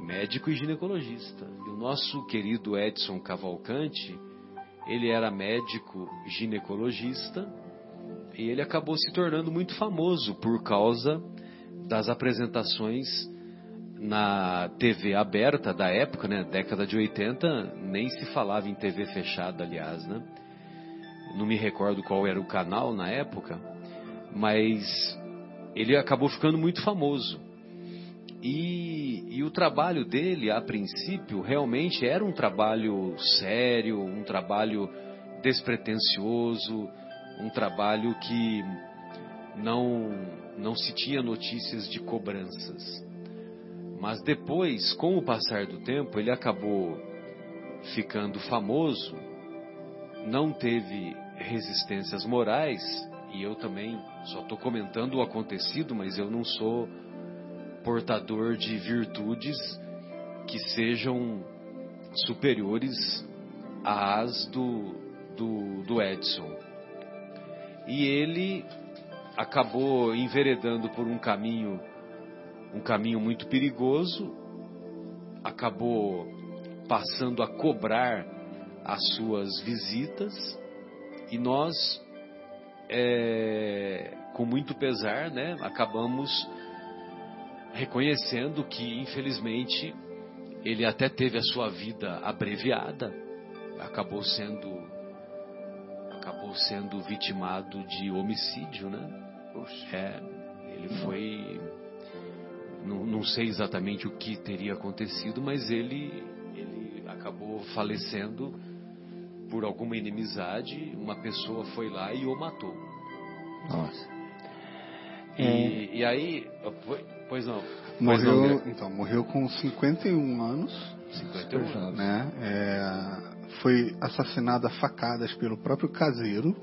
Médico e ginecologista. E o nosso querido Edson Cavalcante, ele era médico ginecologista e ele acabou se tornando muito famoso por causa das apresentações na TV aberta da época, né, década de 80, nem se falava em TV fechada, aliás, né? Não me recordo qual era o canal na época, mas ele acabou ficando muito famoso. E, e o trabalho dele, a princípio, realmente era um trabalho sério, um trabalho despretensioso, um trabalho que não, não se tinha notícias de cobranças. Mas depois, com o passar do tempo, ele acabou ficando famoso, não teve resistências morais, e eu também só estou comentando o acontecido, mas eu não sou portador de virtudes que sejam superiores às do, do, do Edson. E ele acabou enveredando por um caminho um caminho muito perigoso, acabou passando a cobrar as suas visitas e nós, é, com muito pesar, né, acabamos reconhecendo que, infelizmente, ele até teve a sua vida abreviada, acabou sendo acabou sendo vitimado de homicídio, né? É, ele foi não, não, sei exatamente o que teria acontecido, mas ele, ele acabou falecendo por alguma inimizade. Uma pessoa foi lá e o matou. Nossa. E, é... e aí, pois não. Morreu, não, então, morreu com 51 anos. 51 anos. Né? É, foi assassinado a facadas pelo próprio caseiro.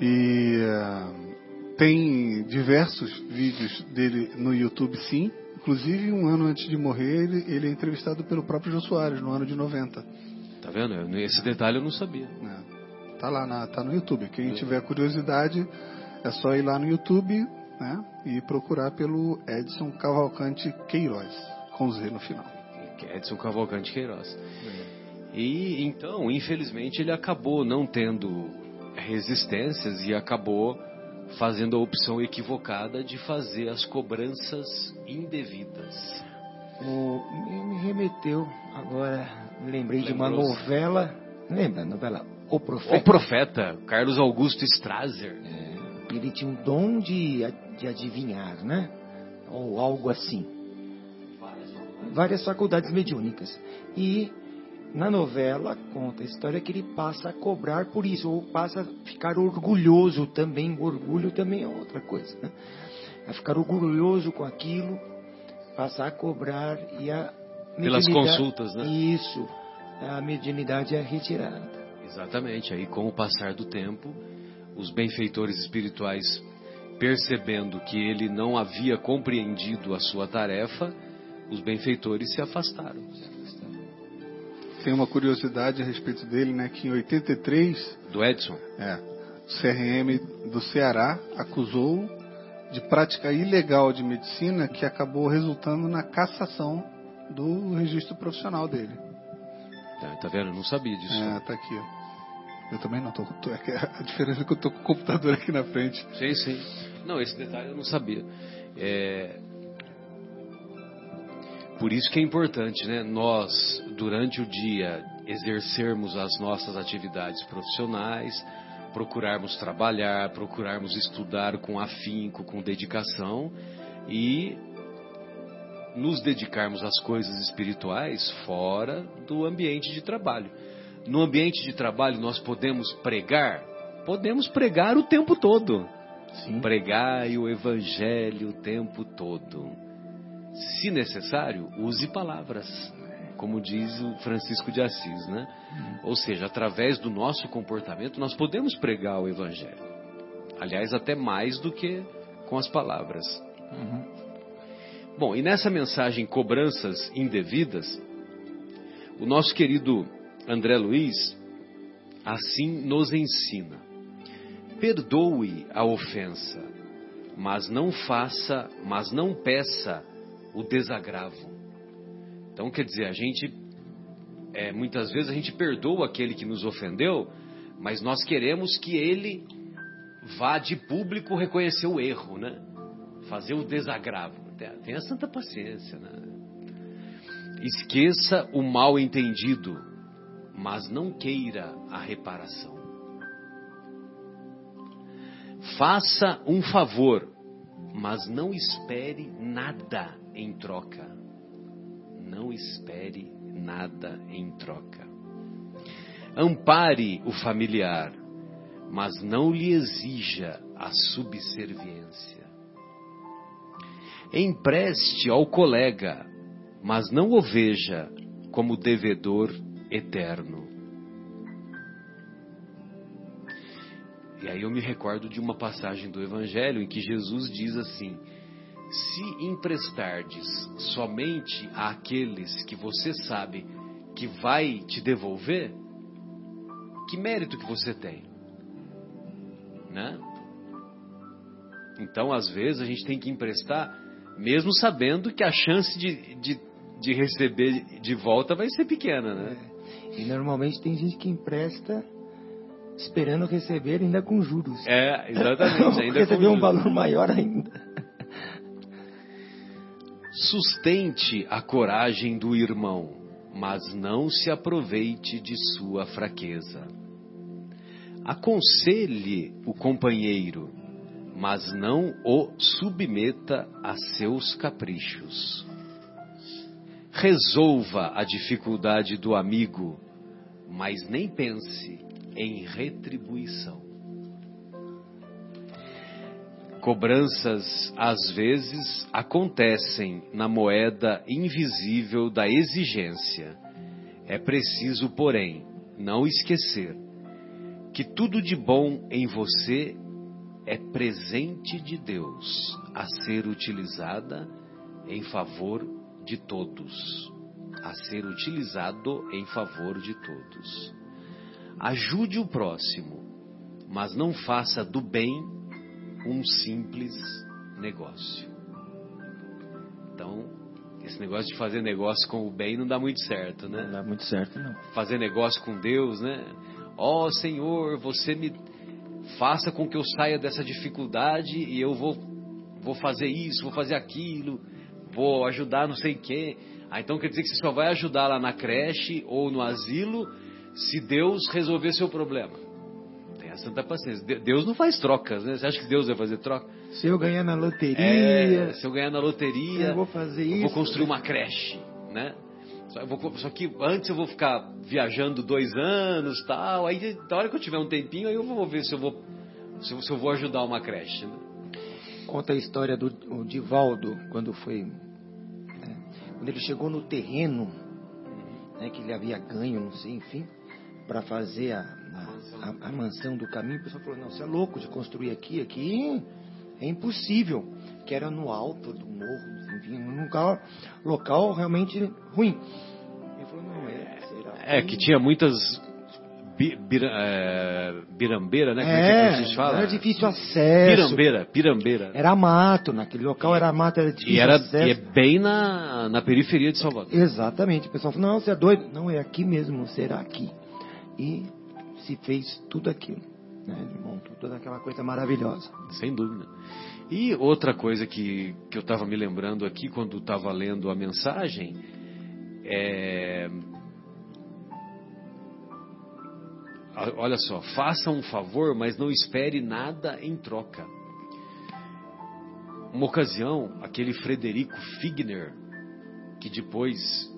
E tem diversos vídeos dele no YouTube, sim. Inclusive, um ano antes de morrer, ele, ele é entrevistado pelo próprio Jô Soares, no ano de 90. Tá vendo? Esse detalhe eu não sabia. É. Tá lá, na, tá no YouTube. Quem tiver curiosidade, é só ir lá no YouTube né, e procurar pelo Edson Cavalcante Queiroz, com Z no final. Edson Cavalcante Queiroz. É. E então, infelizmente, ele acabou não tendo resistências e acabou fazendo a opção equivocada de fazer as cobranças indevidas. O, me remeteu agora, me lembrei de uma novela, lembra a novela O Profeta? O Profeta, Carlos Augusto Strasser. É, ele tinha um dom de, de adivinhar, né? Ou algo assim. Várias faculdades mediúnicas. E na novela conta a história que ele passa a cobrar por isso, ou passa a ficar orgulhoso também. O orgulho também é outra coisa. Né? A ficar orgulhoso com aquilo, passar a cobrar e a. Pelas consultas, né? Isso. A mediunidade é retirada. Exatamente. Aí, com o passar do tempo, os benfeitores espirituais, percebendo que ele não havia compreendido a sua tarefa, os benfeitores se afastaram tem uma curiosidade a respeito dele, né? Que em 83. Do Edson? É. O CRM do Ceará acusou de prática ilegal de medicina que acabou resultando na cassação do registro profissional dele. Tá, tá vendo? Eu não sabia disso. É, tá aqui. Eu também não tô, tô, é a diferença é que eu tô com o computador aqui na frente. Sim, sim. Não, esse detalhe eu não sabia. É... por isso que é importante, né? Nós, durante o dia, exercermos as nossas atividades profissionais, procurarmos trabalhar, procurarmos estudar com afinco, com dedicação e nos dedicarmos às coisas espirituais fora do ambiente de trabalho. No ambiente de trabalho nós podemos pregar? Podemos pregar o tempo todo. Sim. Pregar o evangelho o tempo todo. Se necessário, use palavras, como diz o Francisco de Assis, né? Ou seja, através do nosso comportamento nós podemos pregar o evangelho. Aliás, até mais do que com as palavras. Bom, e nessa mensagem cobranças indevidas, o nosso querido André Luiz assim nos ensina: perdoe a ofensa, mas não faça, mas não peça o desagravo. Então, quer dizer, a gente é, muitas vezes a gente perdoa aquele que nos ofendeu, mas nós queremos que ele vá de público reconhecer o erro, né? Fazer o desagravo. Tenha santa paciência, né? Esqueça o mal entendido, mas não queira a reparação. Faça um favor, mas não espere nada em troca. Não espere nada em troca. Ampare o familiar, mas não lhe exija a subserviência. Empreste ao colega, mas não o veja como devedor eterno. E aí eu me recordo de uma passagem do Evangelho em que Jesus diz assim: Se emprestardes somente àqueles que você sabe que vai te devolver, que mérito que você tem? Né? Então, às vezes, a gente tem que emprestar, mesmo sabendo que a chance de, de, de receber de volta vai ser pequena, né? E normalmente tem gente que empresta esperando receber ainda com juros. É, exatamente. Ainda receber um valor maior ainda. Sustente a coragem do irmão, mas não se aproveite de sua fraqueza. Aconselhe o companheiro, mas não o submeta a seus caprichos. Resolva a dificuldade do amigo, mas nem pense em retribuição. Cobranças às vezes acontecem na moeda invisível da exigência. É preciso, porém, não esquecer que tudo de bom em você é presente de Deus a ser utilizada em favor de todos. A ser utilizado em favor de todos. Ajude o próximo, mas não faça do bem um simples negócio. Então, esse negócio de fazer negócio com o bem não dá muito certo, né? Não dá muito certo, não. Fazer negócio com Deus, né? Ó Senhor, você me faça com que eu saia dessa dificuldade e eu vou, vou fazer isso, vou fazer aquilo, vou ajudar não sei quem. Ah, então quer dizer que você só vai ajudar lá na creche ou no asilo se Deus resolver seu problema. Santa paciência. De- Deus não faz trocas, né? Você acha que Deus vai fazer troca? Se eu ganhar na loteria, É, se eu ganhar na loteria, eu vou fazer eu isso. vou construir uma creche, né? Só, eu vou- só que antes eu vou ficar viajando dois anos tal. Aí, da hora que eu tiver um tempinho, aí eu vou ver se eu vou, se eu, se eu vou ajudar uma creche. Né? Conta a história do Divaldo, quando foi. né, quando ele chegou no terreno, né, que ele havia ganho, não sei, enfim, para fazer a, a, a- mansão do caminho, o pessoal falou: Não, você é louco de construir aqui, aqui é impossível. Que era no alto do morro, enfim, num local, local realmente ruim. Ele falou: Não, é. Será É, que tinha muitas bi, bira, é, birambeira, né? Como é, que- É, vocês falam? era difícil acesso. Pirambeira, pirambeira. Era mato, naquele local era mato, era difícil E, era, acesso. e é bem na, na periferia de Salvador. Exatamente. O pessoal falou, não, você é doido. Não, é aqui mesmo, será aqui. E se fez tudo aquilo. Né? Ele montou toda aquela coisa maravilhosa. Sem dúvida. E outra coisa que, que eu estava me lembrando aqui quando estava lendo a mensagem é. Olha só, faça um favor, mas não espere nada em troca. Uma ocasião, aquele Frederico Figner, que depois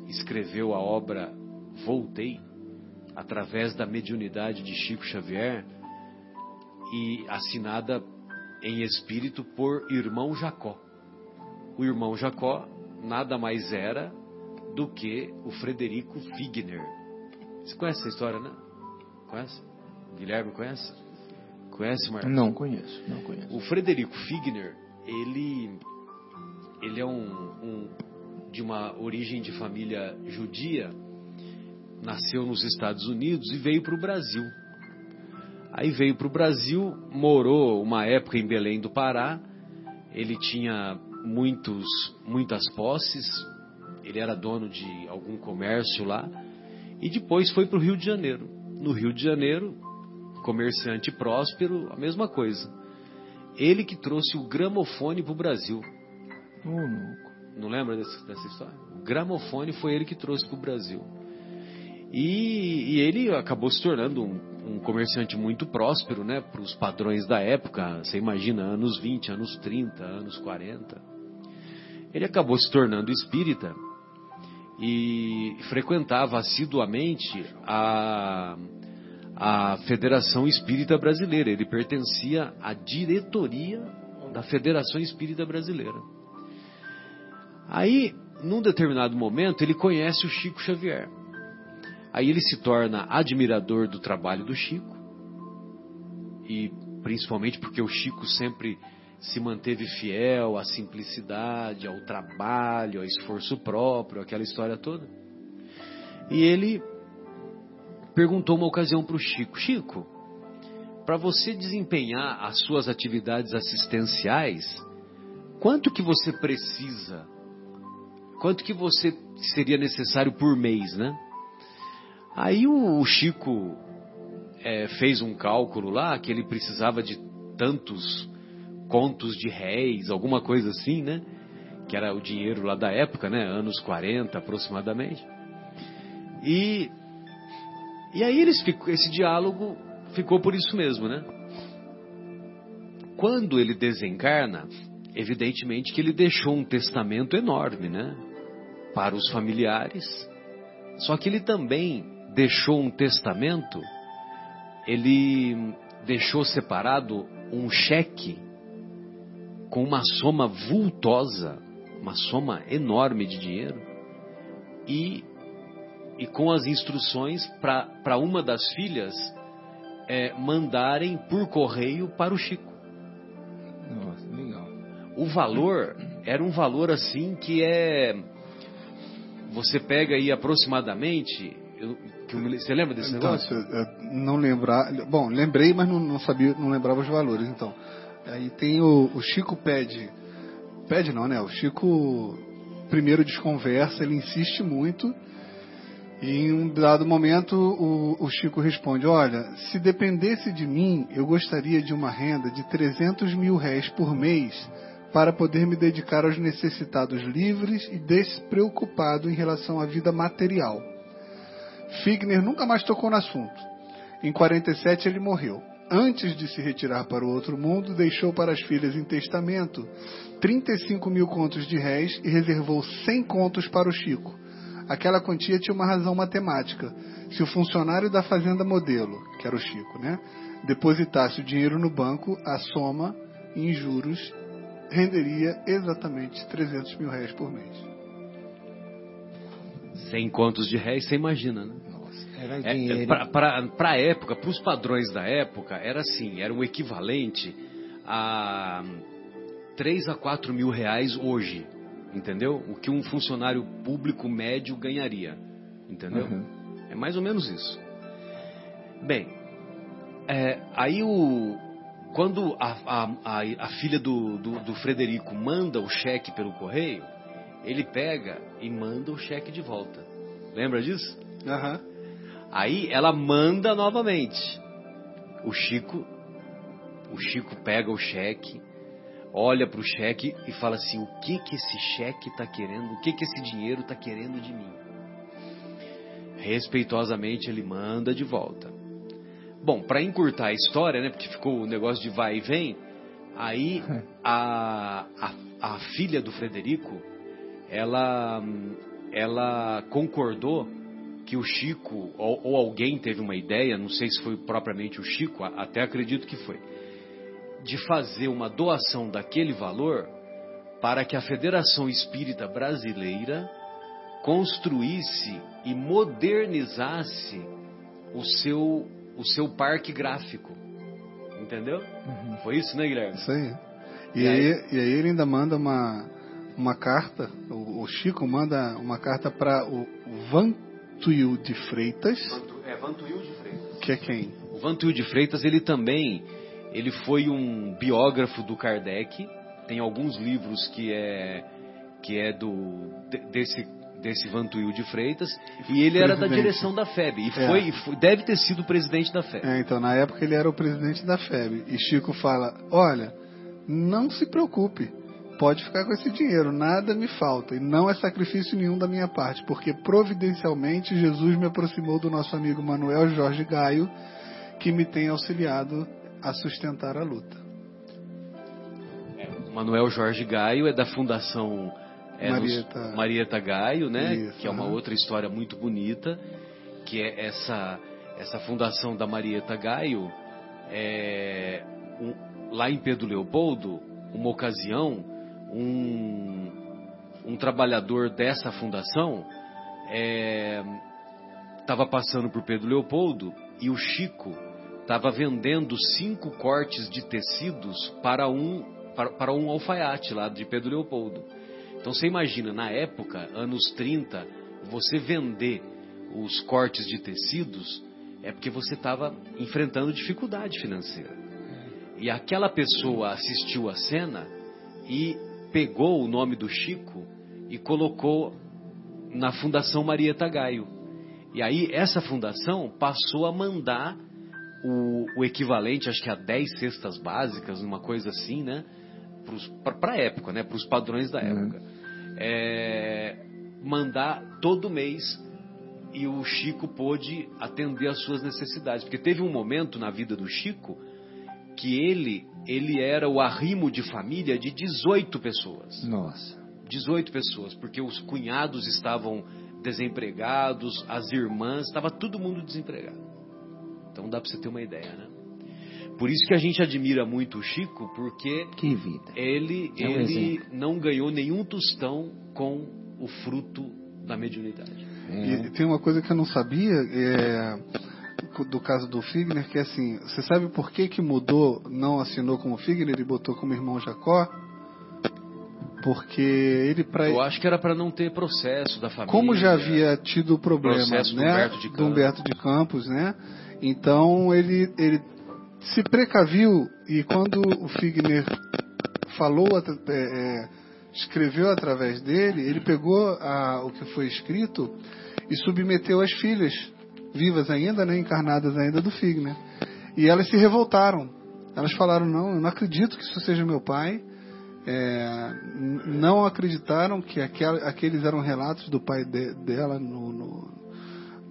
escreveu a obra Voltei, através da mediunidade de Chico Xavier, e assinada em espírito por irmão Jacó. O irmão Jacó nada mais era do que o Frederico Figner. Você conhece essa história, né? Conhece? Guilherme conhece? Conhece, Marcos? Não conheço, não conheço. O Frederico Figner, ele, ele é um, um de uma origem de família judia, nasceu nos Estados Unidos e veio para o Brasil. Aí veio para o Brasil, morou uma época em Belém do Pará. Ele tinha muitos, muitas posses. Ele era dono de algum comércio lá. E depois foi para o Rio de Janeiro. No Rio de Janeiro, comerciante próspero, a mesma coisa. Ele que trouxe o gramofone para o Brasil. Louco. Não lembra desse, dessa história? O gramofone foi ele que trouxe para o Brasil. E, e, ele acabou se tornando um, um comerciante muito próspero, né, para os padrões da época. Você imagina, anos 20, anos 30, anos 40. Ele acabou se tornando espírita e frequentava assiduamente a, a Federação Espírita Brasileira. Ele pertencia à diretoria da Federação Espírita Brasileira. Aí, num determinado momento, ele conhece o Chico Xavier. Aí ele se torna admirador do trabalho do Chico, e principalmente porque o Chico sempre se manteve fiel à simplicidade, ao trabalho, ao esforço próprio, aquela história toda. E ele perguntou uma ocasião para o Chico: Chico, para você desempenhar as suas atividades assistenciais, quanto que você precisa? Quanto que você seria necessário por mês, né? Aí o, Chico é, fez um cálculo lá que ele precisava de tantos contos de réis, alguma coisa assim, né? Que era o dinheiro lá da época, né? Anos 40 aproximadamente. E, e aí eles esse diálogo ficou por isso mesmo, né? Quando ele desencarna, evidentemente que ele deixou um testamento enorme, né? Para os familiares. Só que ele também deixou um testamento, ele deixou separado um cheque com uma soma vultosa, uma soma enorme de dinheiro, e, e com as instruções para uma das filhas é, mandarem por correio para o Chico. Nossa, legal. O valor era um valor assim que é. Você pega aí aproximadamente. Eu, me, você lembra desse então, negócio? não lembrar. Bom, lembrei, mas não, não, sabia, não lembrava os valores. Então, aí tem o, o Chico pede, pede não, né? O Chico primeiro desconversa, ele insiste muito. E em um dado momento o, o, Chico responde: Olha, se dependesse de mim, eu gostaria de uma renda de 300 mil réis por mês para poder me dedicar aos necessitados livres e despreocupado em relação à vida material. Figner nunca mais tocou no assunto. Em 47 ele morreu. Antes de se retirar para o outro mundo, deixou para as filhas em testamento 35 mil contos de réis e reservou 100 contos para o Chico. Aquela quantia tinha uma razão matemática. Se o funcionário da fazenda modelo, que era o Chico, né, depositasse o dinheiro no banco, a soma em juros renderia exatamente 300 mil réis por mês. 100 contos de réis, você imagina, né? Era É, dinheiro. para a época, para os padrões da época, era assim, era o equivalente a 3 a 4 mil reais hoje, entendeu? O que um funcionário público médio ganharia, entendeu? Uhum. É mais ou menos isso. Bem, é, aí o, quando a, a, a, a filha do, do, do Frederico manda o cheque pelo correio, ele pega e manda o cheque de volta. Lembra disso? Aham. Aí ela manda novamente. O Chico o Chico pega o cheque, olha para o cheque e fala assim: o que que esse cheque está querendo? O que que esse dinheiro está querendo de mim? Respeitosamente ele manda de volta. Bom, para encurtar a história, né, porque ficou o negócio de vai e vem, aí a, a, a filha do Frederico, ela, ela concordou que o Chico, ou, ou, alguém teve uma ideia, não sei se foi propriamente o Chico, até acredito que foi, de fazer uma doação daquele valor para que a Federação Espírita Brasileira construísse e modernizasse o seu, o seu parque gráfico. Entendeu? Uhum. Foi isso, né, Guilherme? Isso aí. E, e aí, aí, e aí ele ainda manda uma, uma carta, o, o Chico manda uma carta para o Vantuil de Freitas. É, Vantuil de Freitas. Que é quem? O Vantuil de Freitas, ele também, ele foi um biógrafo do Kardec, tem alguns livros que é que é do desse desse Vantuil de Freitas e ele presidente. era da direção da FEB e é. foi, foi, deve ter sido presidente da FEB. É, então na época ele era o presidente da FEB e Chico fala, olha, não se preocupe, pode ficar com esse dinheiro, nada me falta, e não é sacrifício nenhum da minha parte, porque providencialmente Jesus me aproximou do nosso amigo Manuel Jorge Gaio, que me tem auxiliado a sustentar a luta. Manuel Jorge Gaio é da Fundação é, Marieta... Marieta Gaio, né? Isso, que é uma uhum. outra história muito bonita, que é essa essa fundação da Marieta Gaio, é, um, lá em Pedro Leopoldo, uma ocasião, um, um trabalhador dessa fundação estava é, passando por Pedro Leopoldo e o Chico estava vendendo cinco cortes de tecidos para um, para, para um alfaiate lá de Pedro Leopoldo. Então você imagina, na época, anos 30, você vender os cortes de tecidos é porque você estava enfrentando dificuldade financeira. E aquela pessoa assistiu a cena e pegou o nome do Chico e colocou na Fundação Marieta Gaio. E aí essa fundação passou a mandar o, o equivalente, acho que a 10 cestas básicas, uma coisa assim, né? Para a época, né? Para os padrões da uhum. época. Uhum. É, mandar todo mês e o Chico pôde atender às suas necessidades. Porque teve um momento na vida do Chico que ele ele era o arrimo de família de 18 pessoas. Nossa. 18 pessoas, porque os cunhados estavam desempregados, as irmãs, estava todo mundo desempregado. Então dá para você ter uma ideia, né? Por isso que a gente admira muito o Chico, porque que vida. ele é um ele não ganhou nenhum tostão com o fruto da mediunidade. É. E tem uma coisa que eu não sabia, é, do caso do Figner, que é assim, você sabe por que que mudou, não assinou como Figner e botou como irmão Jacó? Porque ele para Eu acho que era para não ter processo da família. Como já havia tido o problema, né, do Humberto, de Campos. do Humberto de Campos, né? Então ele ele se precaviu e quando o Figner falou, é, é, escreveu através dele, ele pegou a, o que foi escrito e submeteu às filhas vivas ainda, né, encarnadas ainda do Figner. E elas se revoltaram. Elas falaram: não, eu não acredito que isso seja meu pai. É, não acreditaram que aquel, aqueles eram relatos do pai de, dela no, no,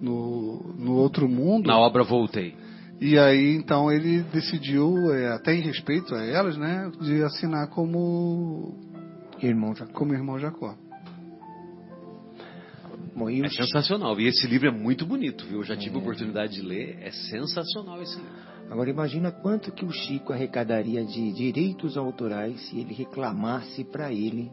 no, no, outro mundo. Na obra Voltei. E aí, então, ele decidiu, é, até em respeito a elas, né, de assinar como irmão Jacó. Como irmão Jacó. Bom, é sensacional. E esse livro é muito bonito, viu? Eu já tive a é. oportunidade de ler. É sensacional esse livro. Agora imagina quanto que o Chico arrecadaria de direitos autorais se ele reclamasse para ele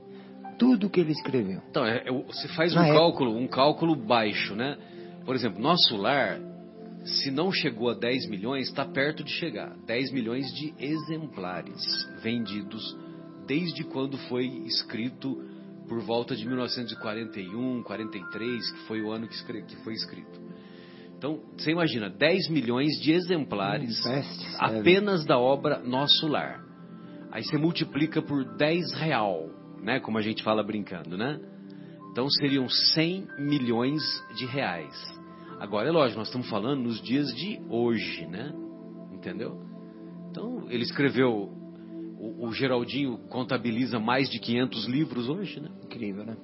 tudo que ele escreveu. Então, é, é, você faz um cálculo, um cálculo baixo, né? Por exemplo, nosso lar, se não chegou a 10 milhões, está perto de chegar. 10 milhões de exemplares vendidos desde quando foi escrito por volta de 1941, 43, que foi o ano que, que foi escrito. Então, você imagina, 10 milhões de exemplares hum, apenas da obra Nosso Lar. Aí você multiplica por 10 real, né? Como a gente fala brincando, né? Então seriam 100 milhões de reais. Agora é lógico, nós estamos falando nos dias de hoje, né? Entendeu? Então, ele escreveu, o, o Geraldinho contabiliza mais de 500 livros hoje, né? Incrível, né?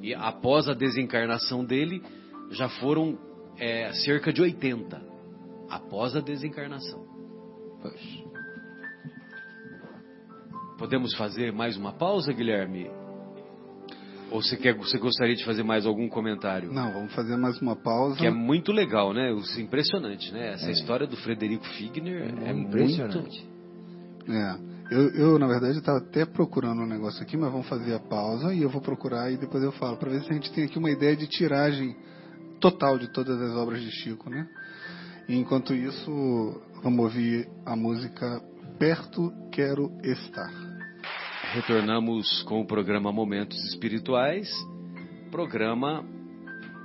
E após a desencarnação dele, já foram é, cerca de 80. Após a desencarnação. Poxa. Podemos fazer mais uma pausa, Guilherme? Ou você, quer, você gostaria de fazer mais algum comentário? Não, vamos fazer mais uma pausa. Que é muito legal, né? Isso é impressionante, né? Essa é. história do Frederico Figner é, é impressionante. Muito... É. Eu, eu, na verdade, estava até procurando um negócio aqui, mas vamos fazer a pausa e eu vou procurar e depois eu falo, para ver se a gente tem aqui uma ideia de tiragem total de todas as obras de Chico, né? E enquanto isso, vamos ouvir a música Perto Quero Estar. Retornamos com o programa Momentos Espirituais, programa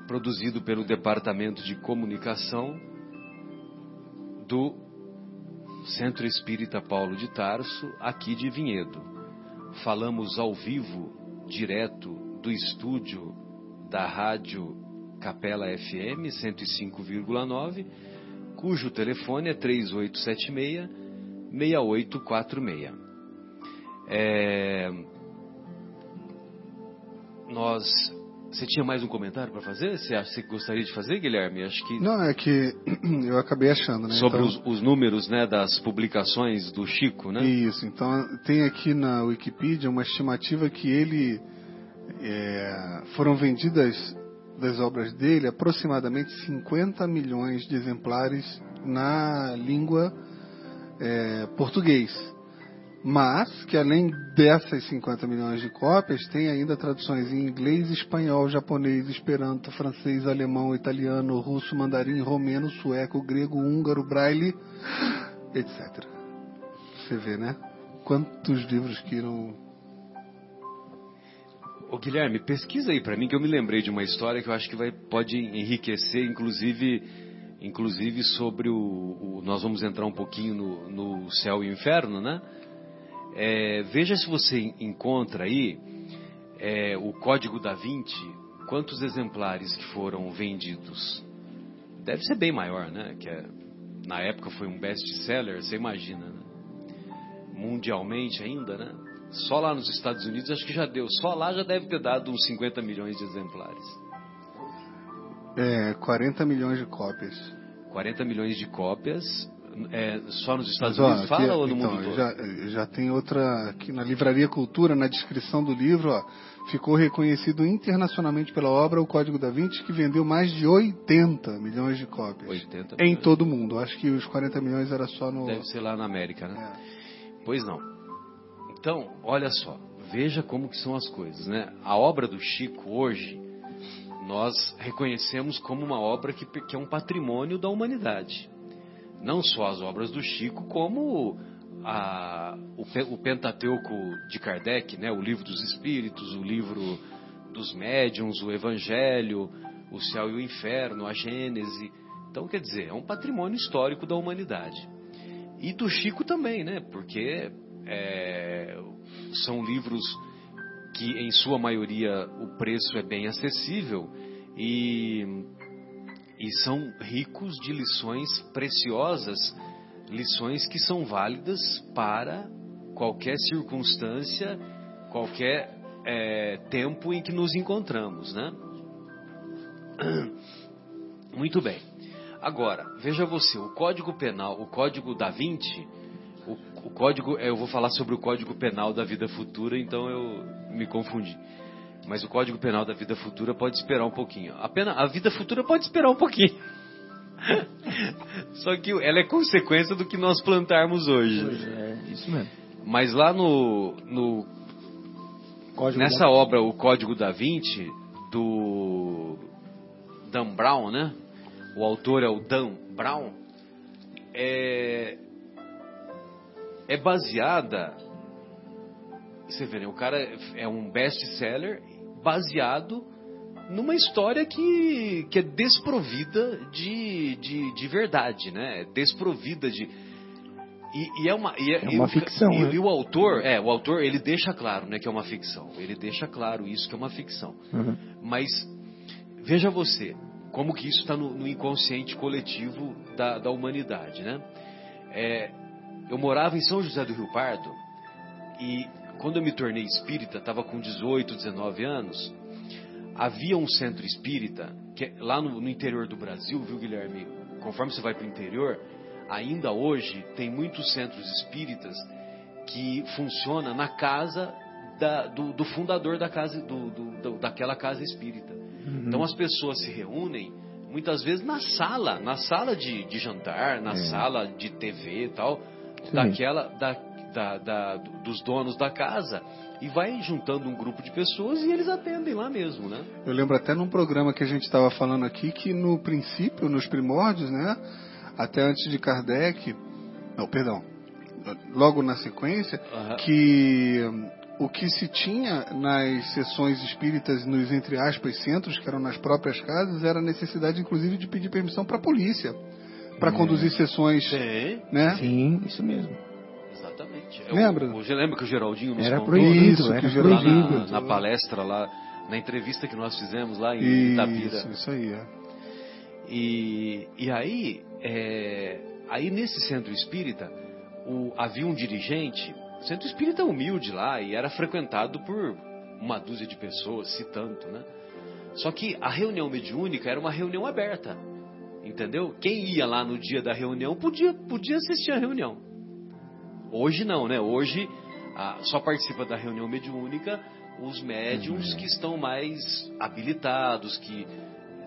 produzido pelo Departamento de Comunicação do Centro Espírita Paulo de Tarso, aqui de Vinhedo. Falamos ao vivo, direto do estúdio da Rádio Capela FM 105,9, cujo telefone é 3876 6846. É... Nós. Você tinha mais um comentário para fazer? Você acha que gostaria de fazer, Guilherme? Acho que. Não, é que eu acabei achando, né? Sobre então... os, os, números, né, das publicações do Chico, né? Isso. Então tem aqui na Wikipedia uma estimativa que ele é, foram vendidas das obras dele aproximadamente 50 milhões de exemplares na língua é, português mas que além dessas 50 milhões de cópias, tem ainda traduções em inglês, espanhol, japonês, esperanto, francês, alemão, italiano, russo, mandarim, romeno, sueco, grego, húngaro, braille, etc. Você vê, né? Quantos livros que não... Ô Guilherme, pesquisa aí para mim que eu me lembrei de uma história que eu acho que vai, pode enriquecer, inclusive, inclusive sobre o, o nós vamos entrar um pouquinho no, no céu e o inferno, né? É, veja se você encontra aí é, o Código da Vinci, quantos exemplares que foram vendidos. Deve ser bem maior, né? Que é, na época foi um best-seller, você imagina, né? Mundialmente ainda, né? Só lá nos Estados Unidos acho que já deu. Só lá já deve ter dado uns 50 milhões de exemplares. É, 40 milhões de cópias. 40 milhões de cópias é, só nos Estados Unidos ó, fala ou no então, mundo todo? Já, já tem outra aqui na Livraria Cultura, na descrição do livro, ó, ficou reconhecido internacionalmente pela obra O Código da Vinci, que vendeu mais de 80 milhões de cópias 80 em todo o mundo. Acho que os 40 milhões era só no. Deve ser lá na América, né? É. Pois não. Então, olha só, veja como que são as coisas, né? A obra do Chico hoje nós reconhecemos como uma obra que, que é um patrimônio da humanidade não só as obras do Chico, como a, o, o, Pentateuco de Kardec, né, o livro dos Espíritos, o livro dos Médiuns, o Evangelho, o Céu e o Inferno, a Gênese. Então, quer dizer, é um patrimônio histórico da humanidade. E do Chico também, né, porque é, são livros que, em sua maioria, o preço é bem acessível e e são ricos de lições preciosas, lições que são válidas para qualquer circunstância, qualquer é, tempo em que nos encontramos, né? Muito bem. Agora, veja você, o Código Penal, o Código da Vinci, o, o Código, eu vou falar sobre o Código Penal da Vida Futura, então eu me confundi. Mas o Código Penal da vida futura pode esperar um pouquinho. A, pena, a vida futura pode esperar um pouquinho. Só que ela é consequência do que nós plantarmos hoje. É, isso mesmo. Mas lá no, no nessa da... obra, o Código da Vinci, do Dan Brown, né? O autor é o Dan Brown. É, é baseada. Você vê, né? O cara é um best-seller baseado numa história que, que é desprovida de, de, de verdade, né? Desprovida de. E, e é uma, e é, é uma e, ficção. E, né? e, o autor, é, o autor, ele deixa claro, né, que é uma ficção. Ele deixa claro isso que é uma ficção. Uhum. Mas veja você, como que isso está no, no, inconsciente coletivo da, da humanidade, né? É, eu morava em São José do Rio Pardo e quando eu me tornei espírita, estava com 18, 19 anos, havia um centro espírita que é lá no, no interior do Brasil, viu, Guilherme? Conforme você vai para o interior, ainda hoje tem muitos centros espíritas que funciona na casa da, do, do, fundador da casa, do, do, daquela casa espírita. Uhum. Então as pessoas se reúnem muitas vezes na sala, na sala de, de jantar, na é. sala de TV e tal, Sim. daquela, da, da, da, dos donos da casa e vai juntando um grupo de pessoas e eles atendem lá mesmo, né? Eu lembro até num programa que a gente estava falando aqui que no princípio, nos primórdios, né, até antes de Kardec, não, perdão, logo na sequência, que o que se tinha nas sessões espíritas, nos entre aspas centros, que eram nas próprias casas, era a necessidade, inclusive, de pedir permissão para a polícia para conduzir sessões, Sim. né? Sim, isso mesmo. Exatamente. Lembra? Você lembra que o Geraldinho nos era contou? proibido, isso, era proibido. Na, na, palestra lá, na entrevista que nós fizemos lá em isso, Itapira. Isso aí, é. E, e aí, é, aí nesse centro espírita, o, havia um dirigente, centro espírita humilde lá, e era frequentado por uma dúzia de pessoas, se tanto, né? Só que a reunião mediúnica era uma reunião aberta, entendeu? Quem ia lá no dia da reunião podia, podia assistir a reunião. Hoje não, né? Hoje só participa da reunião mediúnica os médiums uhum. que estão mais habilitados, que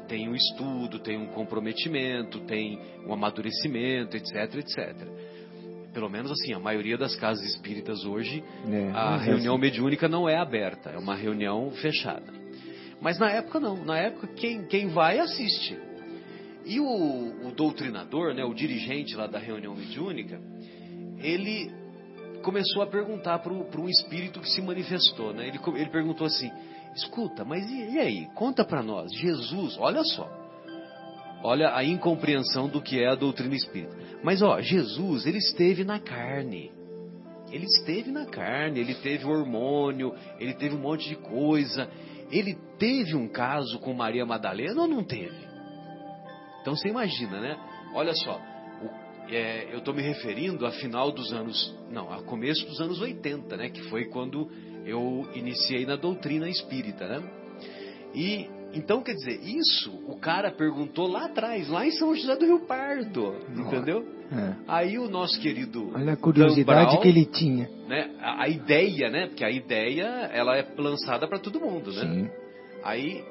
têm um estudo, têm um comprometimento, têm um amadurecimento, etc, etc. Pelo menos assim, a maioria das casas espíritas hoje, é, a reunião assim. mediúnica não é aberta, é uma reunião fechada. Mas na época não, na época quem, quem vai assiste. E o, o doutrinador, né, o dirigente lá da reunião mediúnica, ele começou a perguntar para um espírito que se manifestou. Né? Ele, ele perguntou assim: escuta, mas e, e aí? Conta para nós, Jesus, olha só. Olha a incompreensão do que é a doutrina espírita. Mas ó, Jesus, ele esteve na carne. Ele esteve na carne, ele teve hormônio, ele teve um monte de coisa. Ele teve um caso com Maria Madalena ou não teve? Então você imagina, né? Olha só, é, eu estou me referindo a final dos anos, não, a começo dos anos 80, né, que foi quando eu iniciei na doutrina espírita, né? E então quer dizer, isso o cara perguntou lá atrás, lá em São José do Rio Pardo, entendeu? É. Aí o nosso querido Olha a curiosidade que ele tinha, né? A, a, ideia, né? Porque a ideia ela é lançada para todo mundo, né? Sim. Aí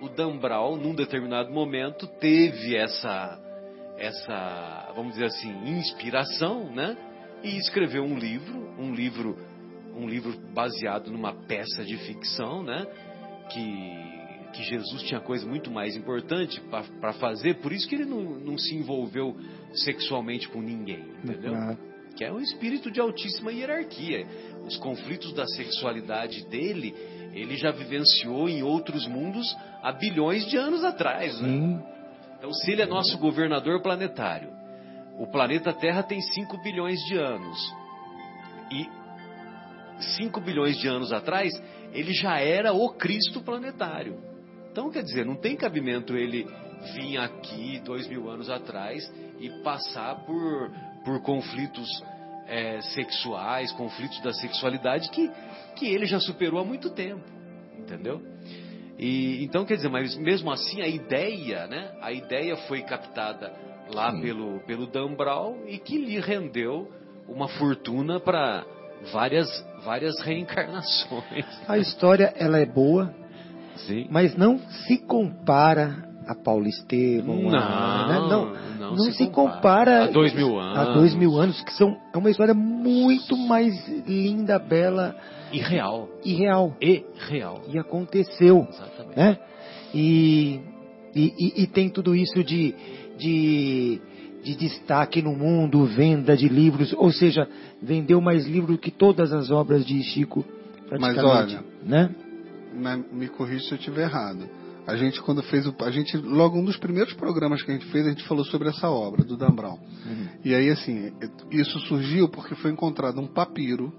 o Dan Brown, num determinado momento, teve essa essa, vamos dizer assim, inspiração, né? E escreveu um livro, um livro, um livro baseado numa peça de ficção, né? Que que Jesus tinha coisa muito mais importante para fazer, por isso que ele não, não, se envolveu sexualmente com ninguém, entendeu? Que é um espírito de altíssima hierarquia. Os conflitos da sexualidade dele, ele já vivenciou em outros mundos há bilhões de anos atrás, né? Então, se ele é nosso governador planetário, o planeta Terra tem 5 bilhões de anos. E 5 bilhões de anos atrás, ele já era o Cristo planetário. Então, quer dizer, não tem cabimento ele vir aqui dois mil anos atrás e passar por, por conflitos é, sexuais, conflitos da sexualidade que, que ele já superou há muito tempo. Entendeu? E, então, quer dizer, mas mesmo assim a ideia, né? A ideia foi captada lá pelo, pelo Dan Brown e que lhe rendeu uma fortuna para várias, várias reencarnações. A história, ela é boa, Sim. mas não se compara a Paulo Estevam. Não, a, né? não, não, não, se, se compara, a dois mil anos. A dois mil anos, que são, é uma história muito mais linda, bela. E real. E real. E real. E aconteceu. Exatamente. Né? E, e, e, tem tudo isso de, de, de destaque no mundo, venda de livros, ou seja, vendeu mais livros que todas as obras de Chico, praticamente. Mas olha, né? me corrija se eu estiver errado a gente, quando fez o. A gente, logo um dos primeiros programas que a gente fez, a gente falou sobre essa obra do Dan Brown. Uhum. E aí, assim, isso surgiu porque foi encontrado um papiro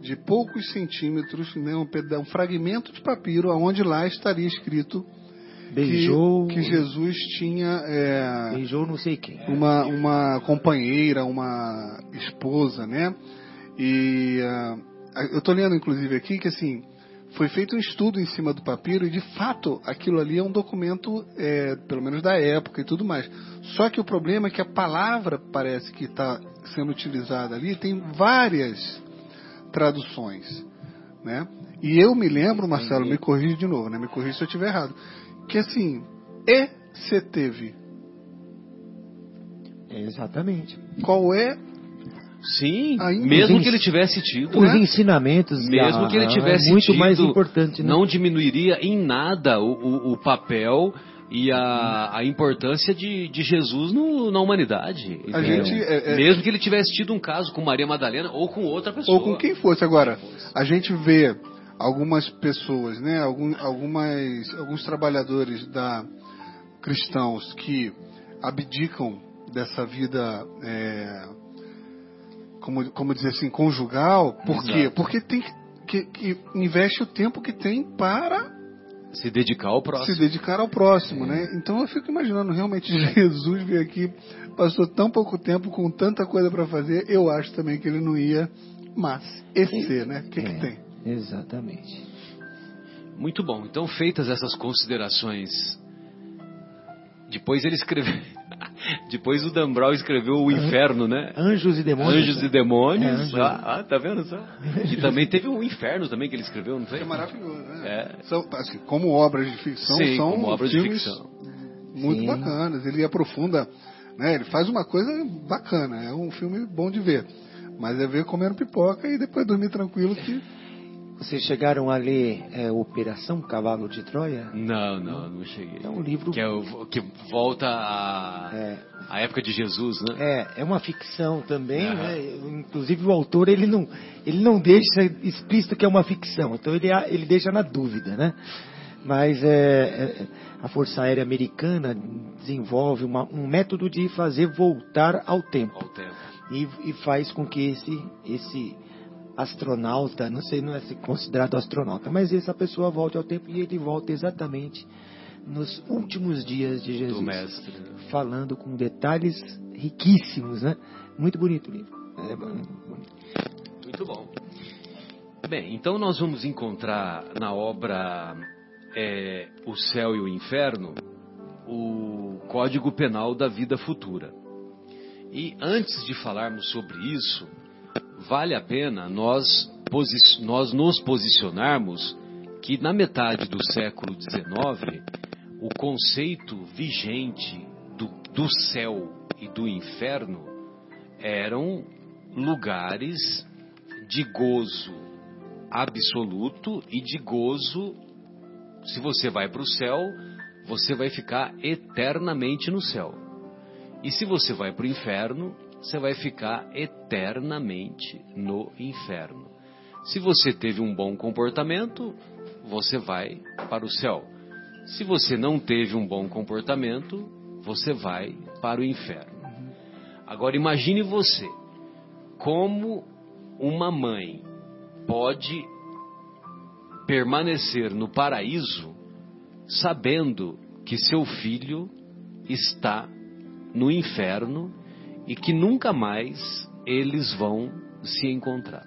de poucos centímetros, né, um, um fragmento de papiro, onde lá estaria escrito beijou, que, que Jesus tinha é, beijou não sei quem. uma, uma companheira, uma esposa, né? E ah, eu estou lendo inclusive aqui que assim foi feito um estudo em cima do papiro e de fato aquilo ali é um documento, é, pelo menos da época e tudo mais. Só que o problema é que a palavra parece que está sendo utilizada ali tem várias traduções, né? E eu me lembro, Marcelo, me corrija de novo, né? Me corrija se eu estiver errado, que assim, e se teve. Exatamente. Qual é Sim, Ainda mesmo os que ele tivesse tido, Os né? ensinamentos mesmo da- que ele tivesse é muito tido, mais importante, né? não diminuiria em nada o, o- o papel e a, a importância de, de Jesus no- na humanidade. Gente, é- é- mesmo que ele tivesse tido um caso com Maria Madalena ou com outra pessoa. ou com quem fosse agora. A gente vê algumas pessoas, né, algum, algumas, alguns trabalhadores da cristãos que abdicam dessa vida, é, como, como dizer assim, conjugal. Por quê? Exato. Porque tem que, que, que investe o tempo que tem para Se dedicar ao próximo. se dedicar ao próximo, né? Então eu fico imaginando realmente Jesus veio aqui, passou tão pouco tempo com tanta coisa para fazer. Eu acho também que ele não ia, mas esse, né? O que, que É, tem? Exatamente. Muito bom. Então, feitas essas considerações, depois ele escreveu. depois o Dan Brown escreveu o Inferno, né? Anjos e demônios. Anjos e Demônios. É, Anjos. Ah, ah, tá vendo só? E também teve o Inferno também que ele escreveu, não foi? É maravilhoso, né? É. São, assim, como obras de ficção, Sim, são como obras de filmes ficção. muito Sim. bacanas. Ele aprofunda, né? Ele faz uma coisa bacana. É um filme bom de ver. Mas é ver comendo pipoca e depois dormir tranquilo que Vocês chegaram a ler é, Operação Cavalo de Troia? Não, não, não cheguei. É um livro. Que, é o- que volta à É, à época de Jesus, né? é, é uma ficção também, Aham. né? Inclusive o autor ele não, ele não deixa explícito que é uma ficção, então ele, ele deixa na dúvida, né? Mas é, é, a Força Aérea Americana desenvolve uma- um método de fazer voltar ao tempo. Ao tempo. e, e faz com que esse esse astronauta, não sei, não é considerado astronauta, mas essa pessoa volte ao tempo e ele volta exatamente nos últimos dias de Jesus, mestre. né? falando com detalhes riquíssimos, né? Muito bonito o livro. É. Muito bom. Bem, então nós vamos encontrar na obra é, O Céu e o Inferno o Código Penal da Vida Futura. E antes de falarmos sobre isso, vale a pena nós, nós nos posicionarmos que na metade do século XIX, o conceito vigente do, do céu e do inferno eram lugares de gozo absoluto e de gozo. Se você vai para o céu, você vai ficar eternamente no céu. E se você vai para o inferno, você vai ficar eternamente no inferno. Se você teve um bom comportamento, você vai para o céu. Se você não teve um bom comportamento, você vai para o inferno. Agora imagine você, como uma mãe pode permanecer no paraíso sabendo que seu filho está no inferno e que nunca mais eles vão se encontrar.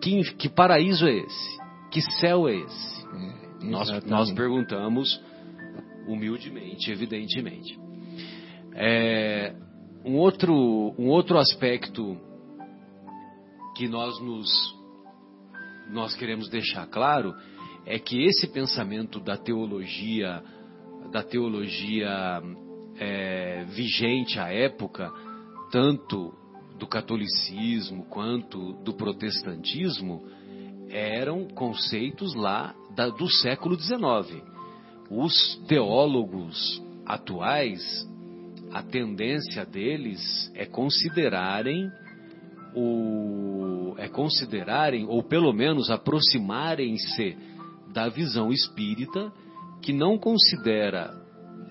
Que, que paraíso é esse? Que céu é esse? É, Nós, nós perguntamos humildemente, evidentemente. É, um, outro, um outro aspecto que nós nos nós queremos deixar claro é que esse pensamento da teologia da teologia é, vigente à época, tanto do catolicismo quanto do protestantismo, eram conceitos lá da- do século XIX. Os teólogos atuais, a tendência deles é considerarem o é considerarem ou pelo menos aproximarem-se da visão espírita que não considera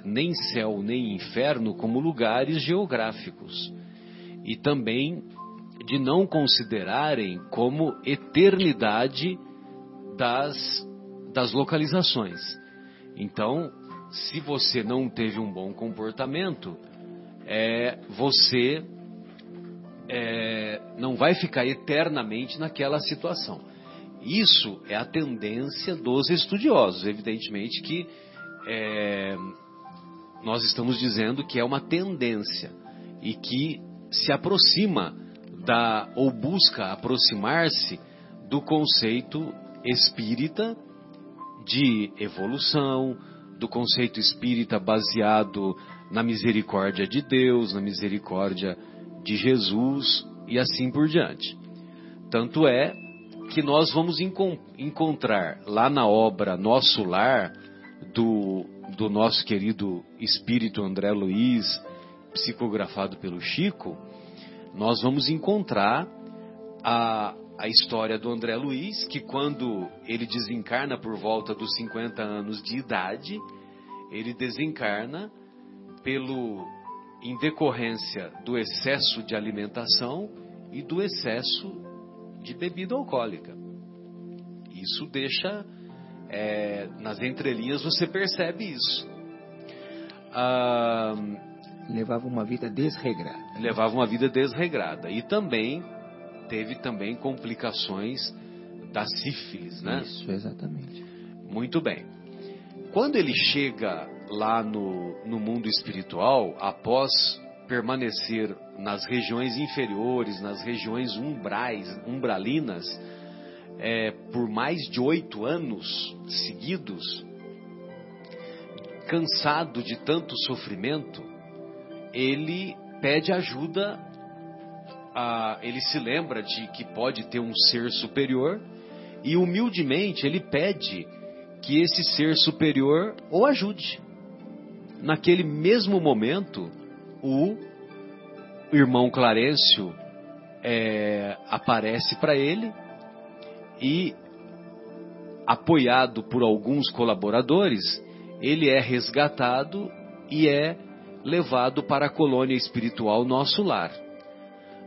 nem céu nem inferno como lugares geográficos e também de não considerarem como eternidade das, das localizações. Então, se você não teve um bom comportamento, é, você é, não vai ficar eternamente naquela situação. Isso é a tendência dos estudiosos. Evidentemente que é, nós estamos dizendo que é uma tendência e que se aproxima da ou busca aproximar-se do conceito espírita de evolução, do conceito espírita baseado na misericórdia de Deus, na misericórdia de Jesus e assim por diante. Tanto é que nós vamos encontrar lá na obra Nosso Lar, do, do nosso querido espírito André Luiz, psicografado pelo Chico, nós vamos encontrar a, a história do André Luiz, que quando ele desencarna por volta dos 50 anos de idade, ele desencarna pelo em decorrência do excesso de alimentação e do excesso de bebida alcoólica. Isso deixa é, nas entrelinhas você percebe isso. Ah, levava uma vida desregrada. Levava uma vida desregrada e também teve também complicações da sífilis, né? Isso, exatamente. Muito bem. Quando ele chega lá no, no mundo espiritual, após permanecer nas regiões inferiores, nas regiões umbrais, umbralinas, é, por mais de oito anos seguidos, cansado de tanto sofrimento, ele pede ajuda, a, ele se lembra de que pode ter um ser superior e humildemente ele pede que esse ser superior o ajude. Naquele mesmo momento, o irmão Clarencio é, aparece para ele e, apoiado por alguns colaboradores, ele é resgatado e é levado para a colônia espiritual Nosso Lar.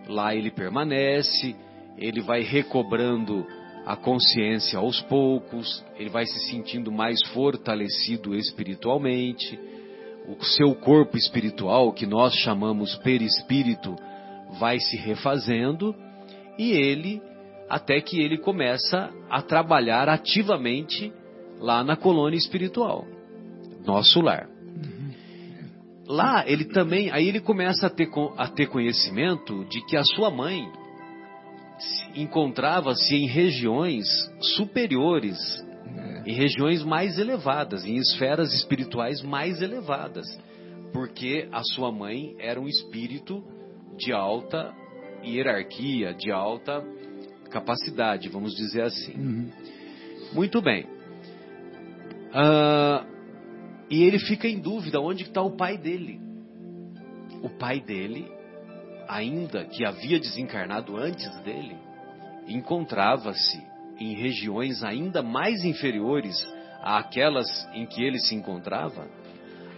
Lá ele permanece, ele vai recobrando a consciência aos poucos, ele vai se sentindo mais fortalecido espiritualmente o seu corpo espiritual, que nós chamamos perispírito, vai se refazendo e ele, até que ele começa a trabalhar ativamente lá na colônia espiritual, nosso lar. Lá ele também, aí ele começa a ter, a ter conhecimento de que a sua mãe encontrava-se em regiões superiores em regiões mais elevadas, em esferas espirituais mais elevadas, porque a sua mãe era um espírito de alta hierarquia, de alta capacidade, vamos dizer assim. Uhum. Muito bem. Uh, e ele fica em dúvida onde está o pai dele. O pai dele, ainda que havia desencarnado antes dele, encontrava-se em regiões ainda mais inferiores àquelas em que ele se encontrava,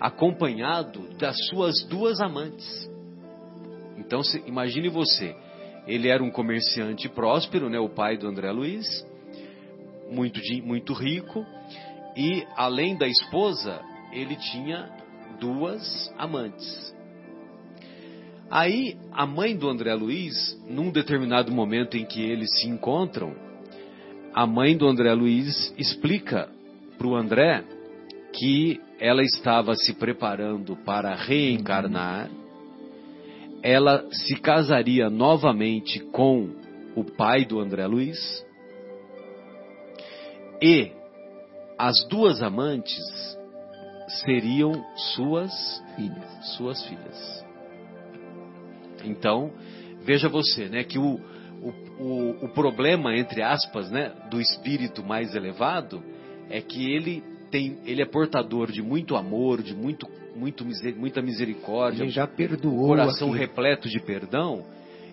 acompanhado das suas duas amantes. Então, se, imagine você, ele era um comerciante próspero, né, o pai do André Luiz, muito, muito rico, e além da esposa, ele tinha duas amantes. Aí, a mãe do André Luiz, num determinado momento em que eles se encontram, a mãe do André Luiz explica para o André que ela estava se preparando para reencarnar, ela se casaria novamente com o pai do André Luiz e as duas amantes seriam suas filhas, suas filhas. Então, veja você, né, que o, o, o problema, entre aspas, né, do espírito mais elevado é que ele tem, ele é portador de muito amor, de muito, muito muita misericórdia. Ele já perdoou. Coração aqui. repleto de perdão.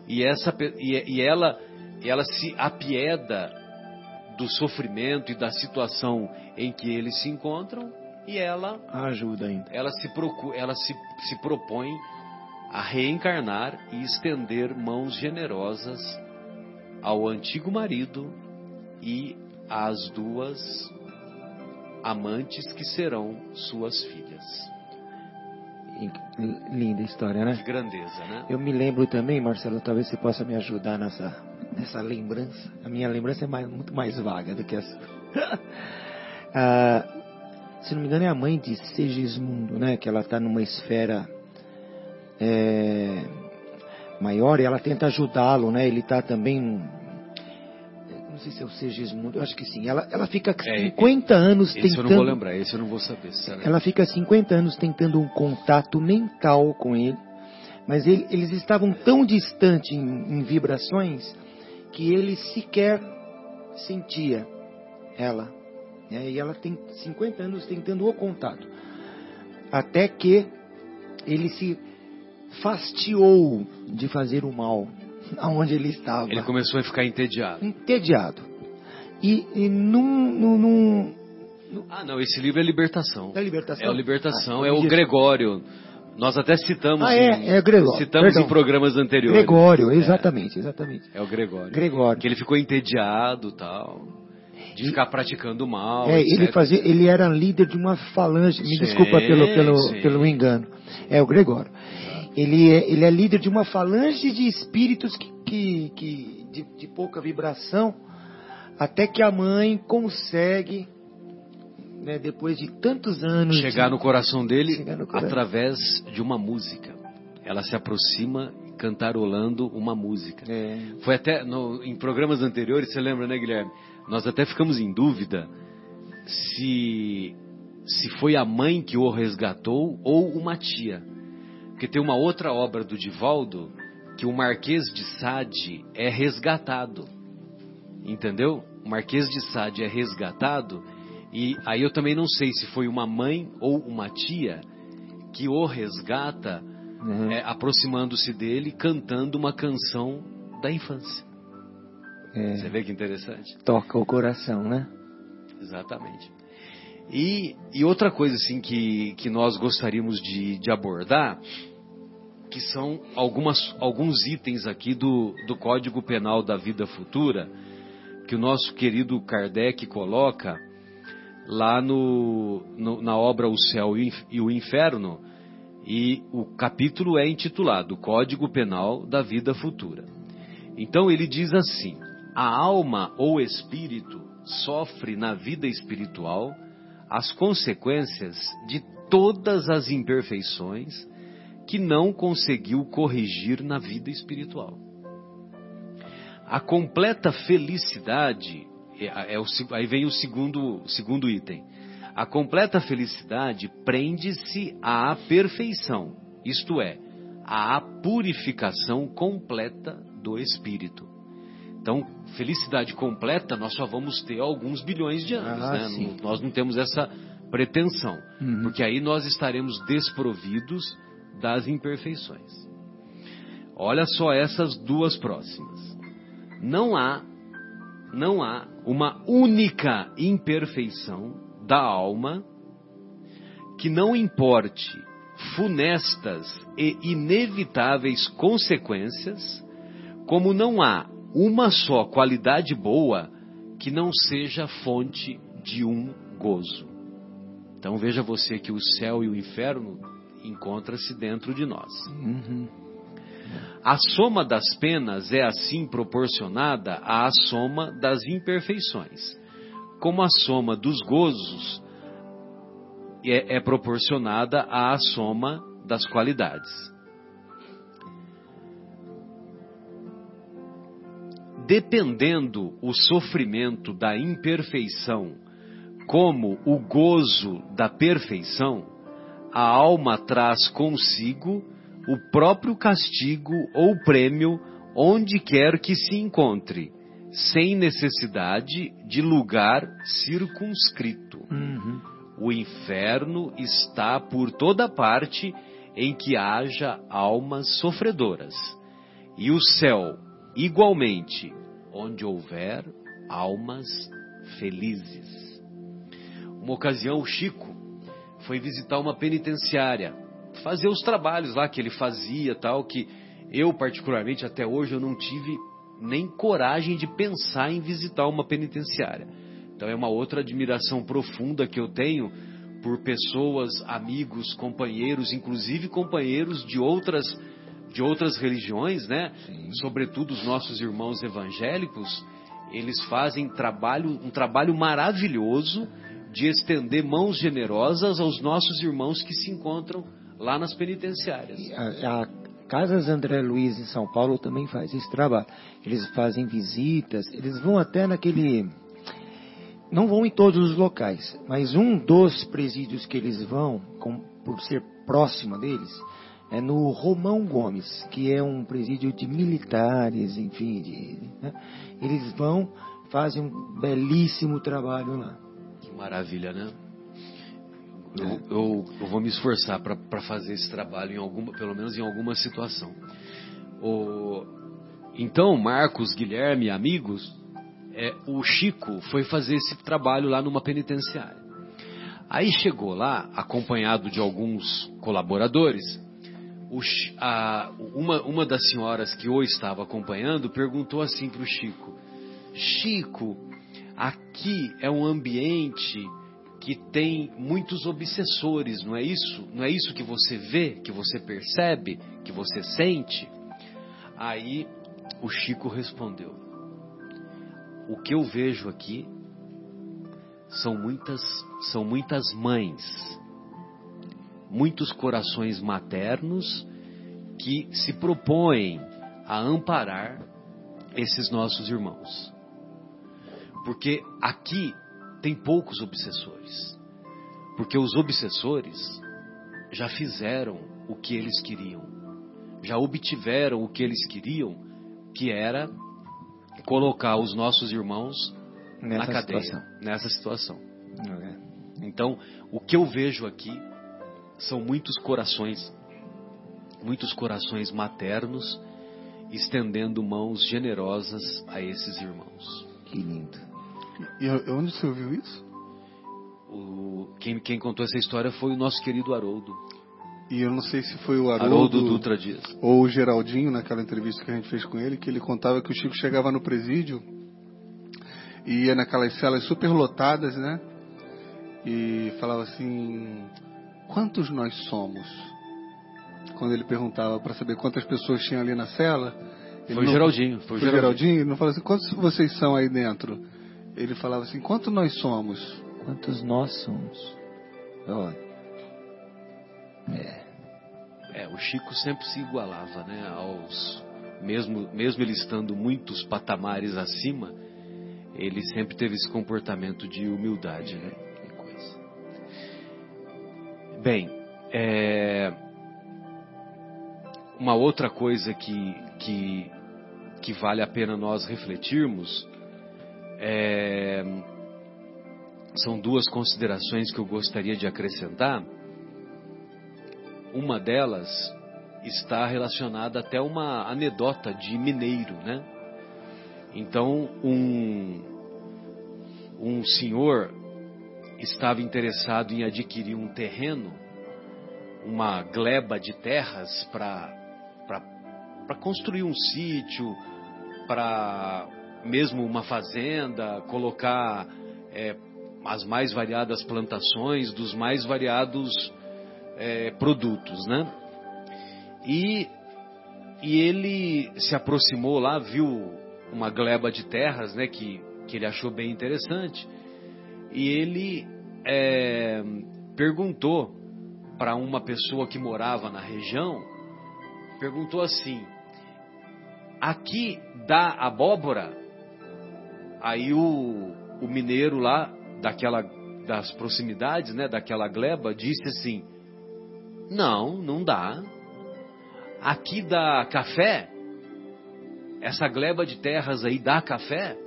E, essa, e, e ela, ela se apieda do sofrimento e da situação em que eles se encontram e ela ajuda ainda. Ela se procura, ela se, se propõe a reencarnar e estender mãos generosas ao antigo marido e às duas amantes que serão suas filhas. Linda história, né? Que grandeza, né? Eu me lembro também, Marcelo, talvez você possa me ajudar nessa, nessa lembrança. A minha lembrança é mais, muito mais vaga do que essa. ah, se não me engano, é a mãe de Segismundo, né? Que ela está numa esfera é, maior e ela tenta ajudá-lo, né? Ele está também. Não sei se é o Segismundo, eu acho que sim. Ela, ela fica 50 é, anos esse tentando. Esse eu não vou lembrar, esse eu não vou saber. Ela fica 50 anos tentando um contato mental com ele, mas ele, eles estavam tão distantes em, em vibrações que ele sequer sentia ela. Né? E ela tem 50 anos tentando o contato. Até que ele se fastiou de fazer o mal aonde ele estava. Ele começou a ficar entediado. Entediado. E, e num, num, num, Ah, não, esse livro é Libertação. É Libertação? É a Libertação, ah, é o Gregório. Nós até citamos, ah, é, em, é Gregório. citamos em programas anteriores. Gregório, exatamente, é, exatamente. É o Gregório. Gregório. Que ele ficou entediado tal de ficar praticando mal. É, ele fazia, ele era líder de uma falange. Me sim, desculpa pelo pelo, pelo engano. É o Gregório. Ele é, ele é líder de uma falange de espíritos que, que, que de, de pouca vibração, até que a mãe consegue né, depois de tantos anos. Chegar de, no coração dele no coração. através de uma música. Ela se aproxima cantarolando uma música. É. Foi até no, em programas anteriores, você lembra, né, Guilherme? Nós até ficamos em dúvida se se foi a mãe que o resgatou ou uma tia. Porque tem uma outra obra do Divaldo que o Marquês de Sade é resgatado. Entendeu? O Marquês de Sade é resgatado e aí eu também não sei se foi uma mãe ou uma tia que o resgata uhum. é, aproximando-se dele cantando uma canção da infância. É. Você vê que interessante? Toca o coração, né? Exatamente. E, e outra coisa assim que, que nós gostaríamos de, de abordar, que são algumas, alguns itens aqui do, do Código Penal da Vida Futura, que o nosso querido Kardec coloca lá no, no na obra O Céu e o Inferno, e o capítulo é intitulado Código Penal da Vida Futura. Então ele diz assim: a alma ou espírito sofre na vida espiritual as consequências de todas as imperfeições que não conseguiu corrigir na vida espiritual. A completa felicidade, é, é o, aí vem o segundo, segundo item. A completa felicidade prende-se à perfeição, isto é, à purificação completa do espírito. Então, felicidade completa nós só vamos ter alguns bilhões de anos, ah, né? Nós não temos essa pretensão, uhum. porque aí nós estaremos desprovidos das imperfeições. Olha só essas duas próximas. Não há não há uma única imperfeição da alma que não importe funestas e inevitáveis consequências, como não há uma só qualidade boa que não seja fonte de um gozo. Então veja você que o céu e o inferno encontra-se dentro de nós. Uhum. A soma das penas é assim proporcionada à soma das imperfeições, como a soma dos gozos é, é proporcionada à soma das qualidades. dependendo o sofrimento da imperfeição como o gozo da perfeição, a alma traz consigo o próprio castigo ou prêmio onde quer que se encontre, sem necessidade de lugar circunscrito. Uhum. O inferno está por toda parte em que haja almas sofredoras, e o céu, igualmente, onde houver almas felizes. Uma ocasião, o Chico foi visitar uma penitenciária, fazer os trabalhos lá que ele fazia, tal, que eu particularmente até hoje eu não tive nem coragem de pensar em visitar uma penitenciária. Então é uma outra admiração profunda que eu tenho por pessoas, amigos, companheiros, inclusive companheiros de outras de outras religiões, né? Sim. Sobretudo os nossos irmãos evangélicos, eles fazem trabalho, um trabalho maravilhoso de estender mãos generosas aos nossos irmãos que se encontram lá nas penitenciárias. A, a Casas André Luiz em São Paulo também faz esse trabalho. Eles fazem visitas, eles vão até naquele não vão em todos os locais, mas um dos presídios que eles vão, com, por ser próximo deles, é no Romão Gomes, que é um presídio de militares, enfim, de, né? eles vão, fazem um belíssimo trabalho lá. Que maravilha, né? Eu, é. eu, eu vou me esforçar para fazer esse trabalho em alguma, pelo menos em alguma situação. O, então, Marcos, Guilherme, amigos, é, o Chico foi fazer esse trabalho lá numa penitenciária. Aí chegou lá, acompanhado de alguns colaboradores. O, a, uma, uma das senhoras que o estava acompanhando perguntou assim para o Chico: Chico, aqui é um ambiente que tem muitos obsessores, não é isso? Não é isso que você vê, que você percebe, que você sente? Aí o Chico respondeu: o que eu vejo aqui são muitas, são muitas mães, muitos corações maternos que se propõem a amparar esses nossos irmãos. Porque aqui tem poucos obsessores. Porque os obsessores já fizeram o que eles queriam, já obtiveram o que eles queriam, que era colocar os nossos irmãos nessa na cadeia, situação. nessa situação. É. Então, o que eu vejo aqui são muitos corações, muitos corações maternos estendendo mãos generosas a esses irmãos. Que lindo. E onde você ouviu isso? O, quem, quem contou essa história foi o nosso querido Haroldo. E eu não sei se foi o Haroldo, Haroldo Dutra Dias. ou o Geraldinho, naquela entrevista que a gente fez com ele, que ele contava que o Chico chegava no presídio e ia naquelas celas super lotadas, né? E falava assim: quantos nós somos? Quando ele perguntava para saber quantas pessoas tinham ali na cela. Foi o Geraldinho. Foi o Geraldinho. Geraldinho. Ele não falava assim: quantos vocês são aí dentro? Ele falava assim: quantos nós somos? Quantos nós somos? Olha. É. É, o Chico sempre se igualava, né, aos mesmo mesmo ele estando muitos patamares acima, ele sempre teve esse comportamento de humildade, né? Que coisa. Bem, é, uma outra coisa que, que, que vale a pena nós refletirmos é, são duas considerações que eu gostaria de acrescentar. Uma delas está relacionada até uma anedota de mineiro, né? Então, um, um senhor estava interessado em adquirir um terreno, uma gleba de terras para construir um sítio, para mesmo uma fazenda, colocar é, as mais variadas plantações dos mais variados é, produtos, né? E, e ele se aproximou lá, viu uma gleba de terras, né? Que, que ele achou bem interessante. E ele é, perguntou para uma pessoa que morava na região, perguntou assim: aqui dá abóbora? Aí o, o mineiro lá daquela das proximidades, né, daquela gleba, disse assim: não, não dá. Aqui dá café? Essa gleba de terras aí dá café?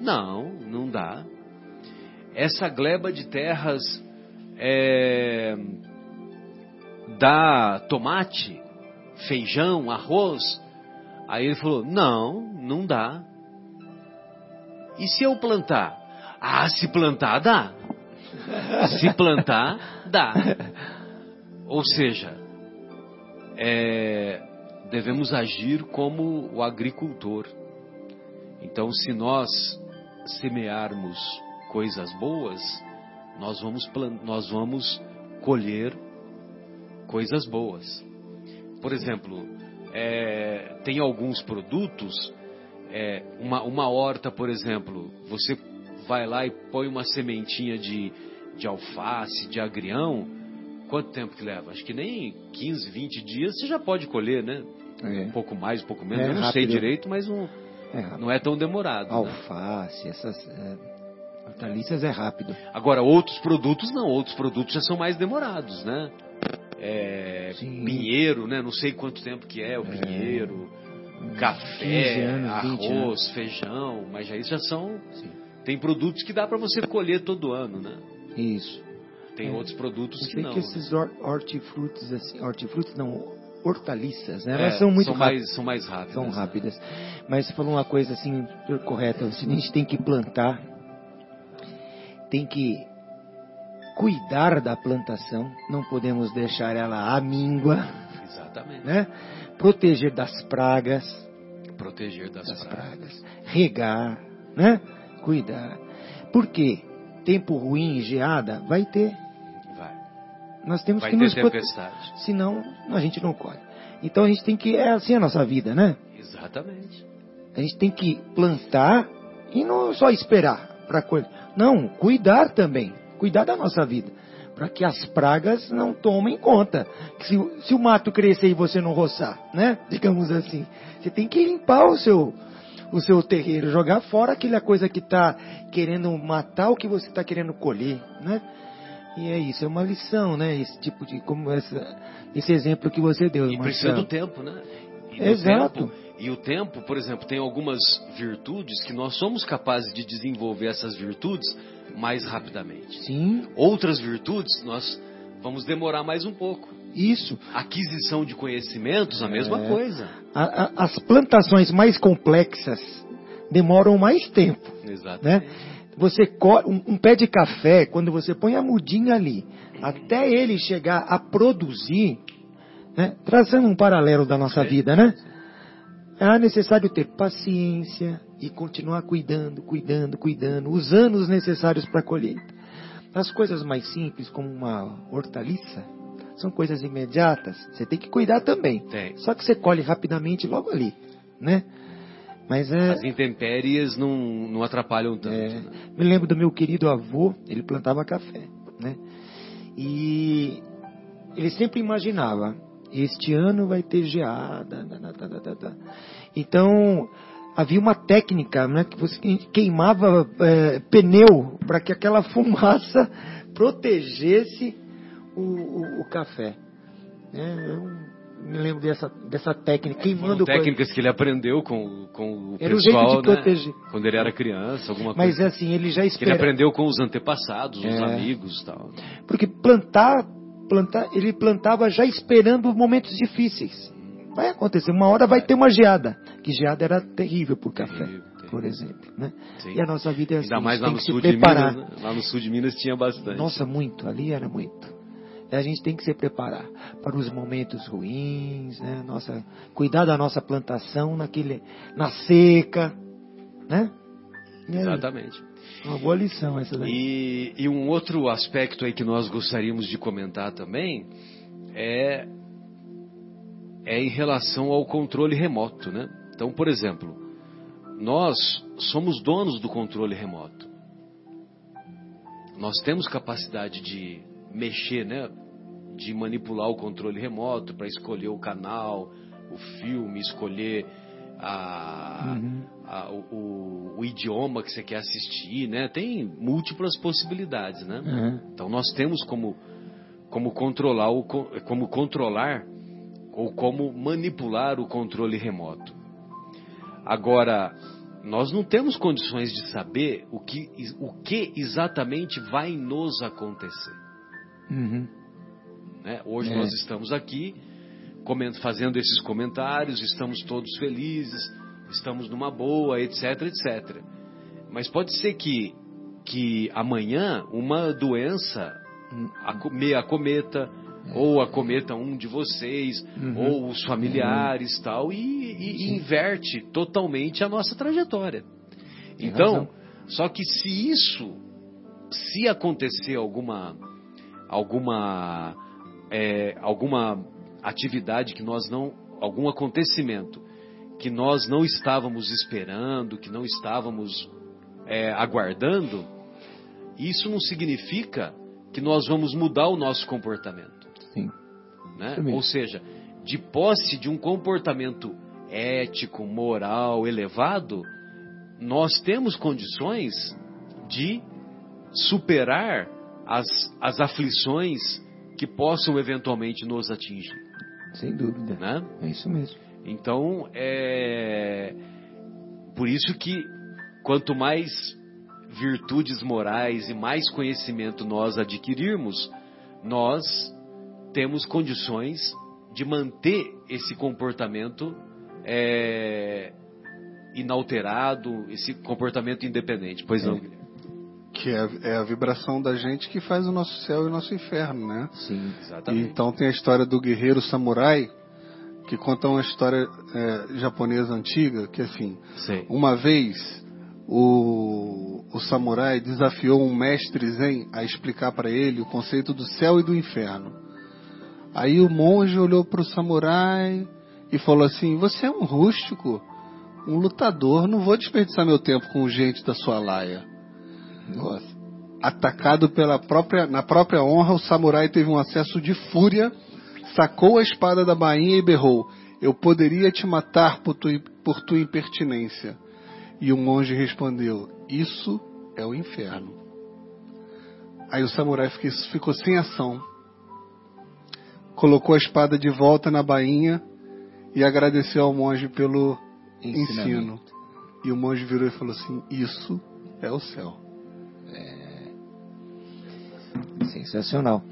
Não, não dá. Essa gleba de terras é, dá tomate, feijão, arroz? Aí ele falou: Não, não dá. E se eu plantar? Ah, se plantar dá. Se plantar, dá. Ou seja, é, devemos agir como o agricultor. Então, se nós semearmos coisas boas, nós vamos, nós vamos colher coisas boas. Por exemplo, é, tem alguns produtos, é, uma, uma horta, por exemplo, você vai lá e põe uma sementinha de, de alface, de agrião, quanto tempo que leva? Acho que nem 15, 20 dias você já pode colher, né? É. Um pouco mais, um pouco menos, é, eu não rápido. sei direito, mas um, é não é tão demorado. Né? Alface, né? essas é, hortaliças é rápido. Agora, outros produtos não, outros produtos já são mais demorados, né? É, pinheiro, né? Não sei quanto tempo que é o é. pinheiro, café, anos, arroz, feijão, mas já isso já são. Sim. Tem produtos que dá para você colher todo ano, né? Isso. Tem é. outros produtos Eu que não. que esses hortifrutos, assim, hortifrutos não, hortaliças, né? Elas é, são muito são. Mais, são mais rápidas. São rápidas. Mas você falou uma coisa assim correta. A gente tem que plantar, tem que cuidar da plantação, não podemos deixar ela à míngua. Exatamente. Né? Proteger das pragas. Proteger das, das pragas. pragas. Regar, né? Cuidar. Por quê? Tempo ruim, geada, vai ter. Vai. Nós temos vai que ter nos tempestade. Senão a gente não colhe. Então a gente tem que. É assim a nossa vida, né? Exatamente. A gente tem que plantar e não só esperar para colher. Não, cuidar também cuidar da nossa vida, para que as pragas não tomem conta. Se, se, o mato crescer e você não roçar, né? Digamos assim, você tem que limpar o seu o seu terreiro, jogar fora aquela coisa que está querendo matar o que você está querendo colher, né? E é isso, é uma lição, né? Esse tipo de como essa, esse exemplo que você deu. E precisa do tempo, né? Exato. Tempo, e o tempo, por exemplo, tem algumas virtudes que nós somos capazes de desenvolver essas virtudes mais rapidamente. Sim. Outras virtudes nós vamos demorar mais um pouco. Isso. Aquisição de conhecimentos, a mesma é. coisa. A, a, as plantações mais complexas demoram mais tempo. Exato. Né? Você um, um, pé de café, quando você põe a mudinha ali, até ele chegar a produzir, né? trazendo um paralelo da nossa é. vida, né? É necessário ter paciência e continuar cuidando, cuidando, cuidando, os anos necessários para a colheita. As coisas mais simples, como uma hortaliça, são coisas imediatas. Você tem que cuidar também. Tem. Só que você colhe rapidamente logo ali, né? Mas é... As intempéries não, não atrapalham tanto. É... Né? Me lembro do meu querido avô, ele plantava café, né? E ele sempre imaginava, este ano vai ter geada. Então, havia uma técnica né, que você queimava é, pneu para que aquela fumaça protegesse o, o, o café. É, eu me lembro dessa, dessa técnica, queimando Foram técnicas que ele aprendeu com, com o era pessoal, o de né? quando ele era criança, alguma Mas coisa. Mas assim, ele já espera... ele aprendeu com os antepassados, os é. amigos tal. Porque plantar plantar, ele plantava já esperando momentos difíceis. Vai acontecer, uma hora vai ter uma geada. Que geada era terrível por café, terrível, por exemplo. Né? E a nossa vida é assim, Ainda mais lá no, sul de Minas, né? lá no sul de Minas tinha bastante. Nossa, muito, ali era muito. E a gente tem que se preparar para os momentos ruins, né? Nossa, cuidar da nossa plantação naquele, na seca, né? Exatamente. Uma boa lição essa daí. E, e um outro aspecto aí que nós gostaríamos de comentar também é, é em relação ao controle remoto, né? Então, por exemplo, nós somos donos do controle remoto. Nós temos capacidade de mexer, né? De manipular o controle remoto para escolher o canal, o filme, escolher a, uhum. a, o, o, idioma que você quer assistir, né? Tem múltiplas possibilidades, né? Uhum. Então nós temos como, como controlar o, como controlar ou como manipular o controle remoto. Agora, nós não temos condições de saber o que, o que exatamente vai nos acontecer. Uhum. Né? Hoje é. nós estamos aqui fazendo esses comentários, estamos todos felizes, estamos numa boa, etc, etc. Mas pode ser que, que amanhã uma doença me acometa. Ou acometa um de vocês, uhum. ou os familiares uhum. tal, e, e, e, inverte totalmente a nossa trajetória. Tem então, razão. só que se isso se acontecer alguma alguma é, alguma atividade que nós não algum acontecimento que nós não estávamos esperando, que não estávamos é, aguardando, isso não significa que nós vamos mudar o nosso comportamento. Sim. Né? Ou seja, de posse de um comportamento ético, moral, elevado, nós temos condições de superar as, as aflições que possam eventualmente nos atingir. Sem dúvida. Né? É isso mesmo. Então, é por isso que quanto mais virtudes morais e mais conhecimento nós adquirirmos, nós temos condições de manter esse comportamento é, inalterado, esse comportamento independente. Pois não, Guilherme? Que é, é, a vibração da gente que faz o nosso céu e o nosso inferno, né? Sim, exatamente. Então tem a história do guerreiro samurai, que conta uma história é, japonesa antiga, que assim, Sim. uma vez o, o samurai desafiou um mestre zen a explicar para ele o conceito do céu e do inferno. Aí o monge olhou para o samurai e falou assim: Você é um rústico, um lutador, não vou desperdiçar meu tempo com gente da sua laia. Nossa. Atacado pela própria, na própria honra, o samurai teve um acesso de fúria, sacou a espada da bainha e berrou: Eu poderia te matar por, tu, por tua impertinência. E o monge respondeu: Isso é o inferno. Aí o samurai ficou sem ação, colocou a espada de volta na bainha e agradeceu ao monge pelo ensino. E o monge virou e falou assim: Isso é o céu. Sensacional.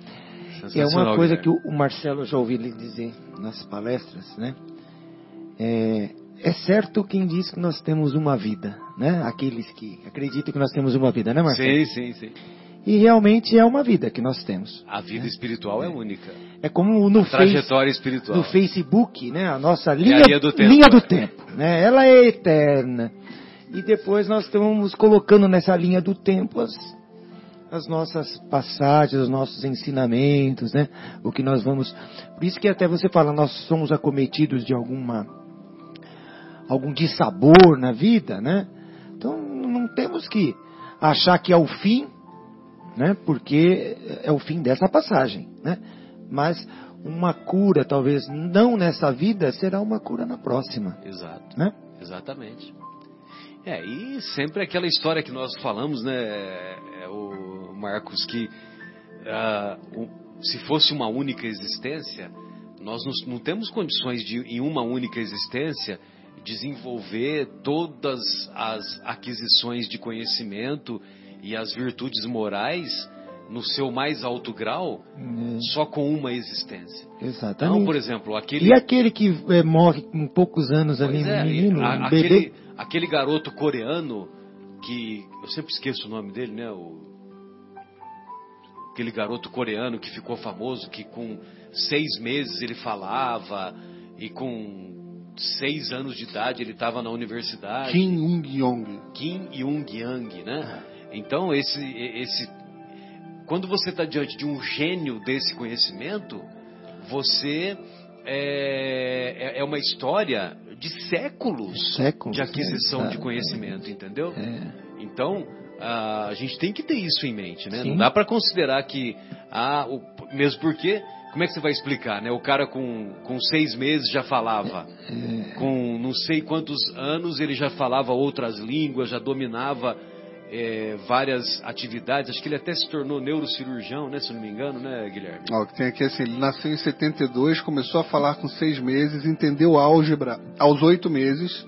Sensacional, é uma coisa que o Marcelo já ouviu ele dizer nas palestras, né? É, é certo quem diz que nós temos uma vida, né? Aqueles que acreditam que nós temos uma vida, né, Marcelo? Sim, sim, sim. E realmente é uma vida que nós temos. A vida espiritual é única. É como no, face, Trajetória espiritual. no Facebook, né? A nossa linha, linha do tempo. linha do tempo, né? Ela é eterna. E depois nós estamos colocando nessa linha do tempo as, as nossas passagens, os nossos ensinamentos, né? O que nós vamos. Por isso que até você fala, nós somos acometidos de alguma algum dissabor na vida, né? Então não temos que achar que é o fim, né? Porque é o fim dessa passagem, né? Mas uma cura, talvez não nessa vida, será uma cura na próxima, Exato. né? Exatamente. É, e sempre aquela história que nós falamos, né, é, o Marcos, que o- se fosse uma única existência, nós nos- não temos condições de, em uma única existência, desenvolver todas as aquisições de conhecimento e as virtudes morais no seu mais alto grau só com uma existência. Exatamente. Então, por exemplo, aquele E aquele que é, morre com poucos anos ali, Pois um é, menino, a- um aquele, bebê. aquele garoto coreano que. Eu sempre esqueço o nome dele, né? O, aquele garoto coreano que ficou famoso, que com seis meses ele falava e com seis anos de idade ele estava na universidade. Kim Ung-yong. Kim Young-yang, né? Então, esse, esse, quando você está diante de um gênio desse conhecimento, você é, é- é uma história de séculos, Séculos, de aquisição né? de conhecimento, entendeu? É. Então, a gente tem que ter isso em mente, né? Sim. Não dá para considerar que, ah, o- mesmo porque, como é que você vai explicar, né? O cara com, com seis meses já falava, É. com não sei quantos anos ele já falava outras línguas, já dominava é, várias atividades. Acho que ele até se tornou neurocirurgião, né? Se não me engano, né, Guilherme? Ó, que tem aqui assim, ele nasceu em 72, começou a falar com seis meses, entendeu álgebra aos oito meses.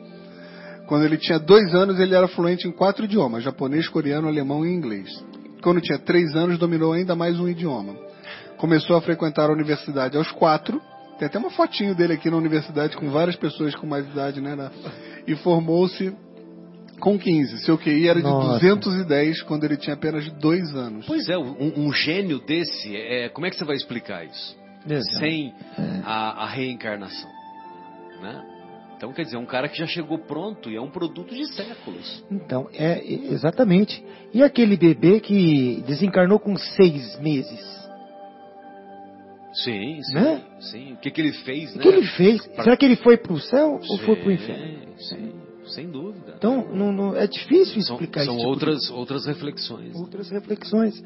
Quando ele tinha dois anos, ele era fluente em quatro idiomas: japonês, coreano, alemão e inglês. Quando tinha três anos, dominou ainda mais um idioma. Começou a frequentar a universidade aos quatro. Tem até uma fotinho dele aqui na universidade com várias pessoas com mais idade, né? né? E formou-se com 15. Seu QI era de Nossa. 210 quando ele tinha apenas dois anos. Pois é, um, um gênio desse, é, como é que você vai explicar isso? Exato. Sem a, a reencarnação, né? Então, quer dizer, é um cara que já chegou pronto e é um produto de séculos. Então, é exatamente. E aquele bebê que desencarnou com seis meses? Sim, sim. Né? sim. O que, que ele fez, O né? que ele fez? Pra- Será que ele foi para o céu ou foi para o Sim, inferno? Sim, sem dúvida. Então, não, não- é difícil são explicar são esse tipo de outras, outras reflexões. outras reflexões.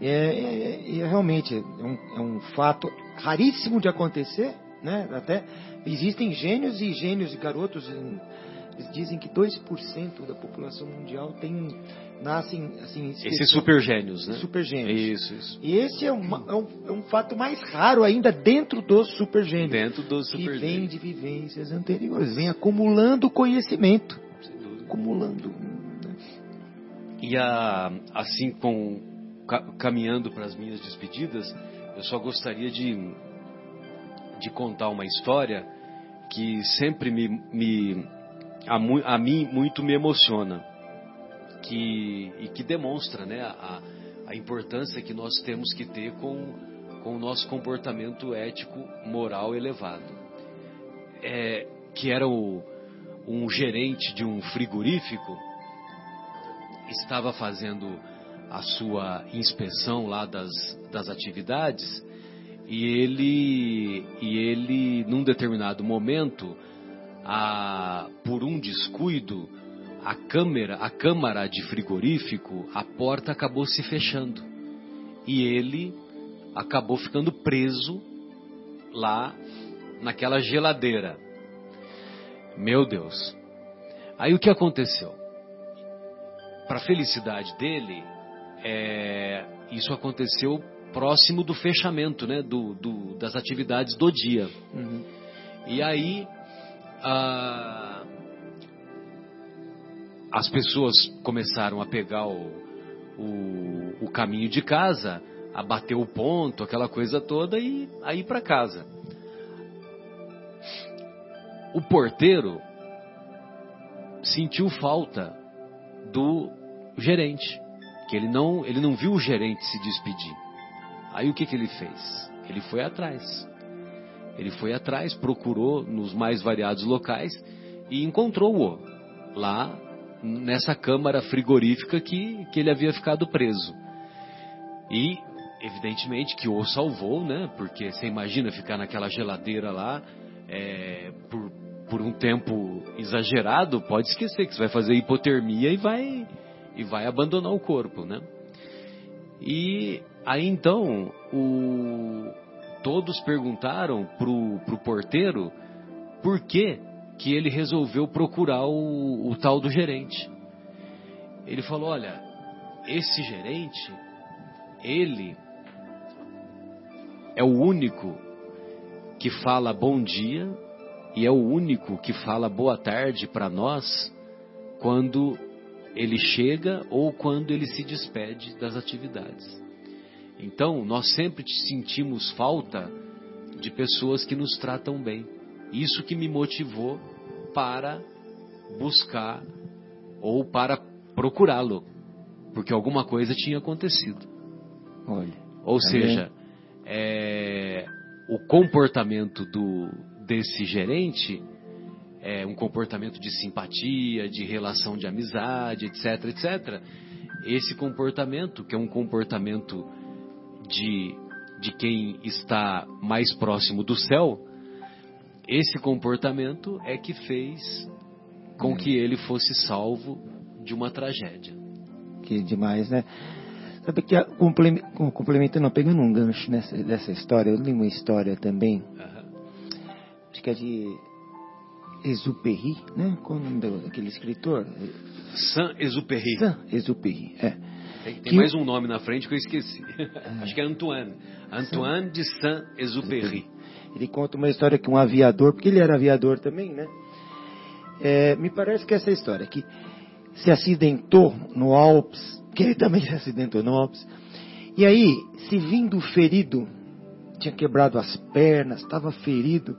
É, é- é realmente é um, é um fato raríssimo de acontecer, né? Até existem gênios e gênios e garotos. Eles dizem que 2% da população mundial tem nascem assim Esses super gênios, né? super gênios. Isso, isso. E esse é, uma- é um, é um fato mais raro ainda dentro dos super gênios, Dentro dos que super vem gênios. de vivências anteriores, vem acumulando conhecimento, acumulando. né? E a, assim, com, ca- caminhando para as minhas despedidas, eu só gostaria de, de contar uma história que sempre me, me a, a mim muito me emociona que, e que demonstra né, a, a importância que nós temos que ter com, com o nosso comportamento ético, moral elevado. É, que era o, um gerente de um frigorífico estava fazendo a sua inspeção lá das, das atividades e ele e ele num determinado momento a, por um descuido a câmera a câmara de frigorífico a porta acabou se fechando e ele acabou ficando preso lá naquela geladeira meu Deus aí o que aconteceu para felicidade dele, é, isso aconteceu próximo do fechamento, né, do, do- das atividades do dia. Uhum. E aí a- as pessoas começaram a pegar o, o, o caminho de casa, a bater o ponto, aquela coisa toda e a ir para casa. O porteiro sentiu falta do gerente, que ele não, ele não viu o gerente se despedir. Aí o que, que ele fez? Ele foi atrás. Ele foi atrás, procurou nos mais variados locais e encontrou-o lá nessa câmara frigorífica que, que ele havia ficado preso. E, evidentemente, que o salvou, né? Porque você imagina ficar naquela geladeira lá é, por, por um tempo exagerado, pode esquecer que você vai fazer hipotermia e vai, e vai abandonar o corpo, né? E aí então, o, todos perguntaram pro, pro porteiro por que, que ele resolveu procurar o, o tal do gerente. Ele falou, olha, esse gerente, ele é o único que fala bom dia e é o único que fala boa tarde para nós quando ele chega ou quando ele se despede das atividades. Então, nós sempre sentimos falta de pessoas que nos tratam bem. Isso que me motivou para buscar ou para procurá-lo, porque alguma coisa tinha acontecido. Olha, Ou Tá seja, é, o comportamento do, desse gerente é um comportamento de simpatia, de relação de amizade, etc, etc. Esse comportamento, que é um comportamento de, de quem está mais próximo do céu, esse comportamento é que fez com que ele fosse salvo de uma tragédia. que demais, né? Sabe que complementando, pegando um gancho nessa, dessa história, eu li uma história também, Aham. acho que é de Exupéry, né? Qual o nome daquele escritor? Saint-Exupéry. Saint-Exupéry, é. Tem, tem Que mais um nome na frente que eu esqueci. Acho que é Antoine. Antoine de Saint-Exupéry. Ele conta uma história que um aviador, porque ele era aviador também, né? É, me parece que essa história, que se acidentou no Alpes, que ele também se acidentou no Alpes, e aí, se vindo ferido, tinha quebrado as pernas, estava ferido,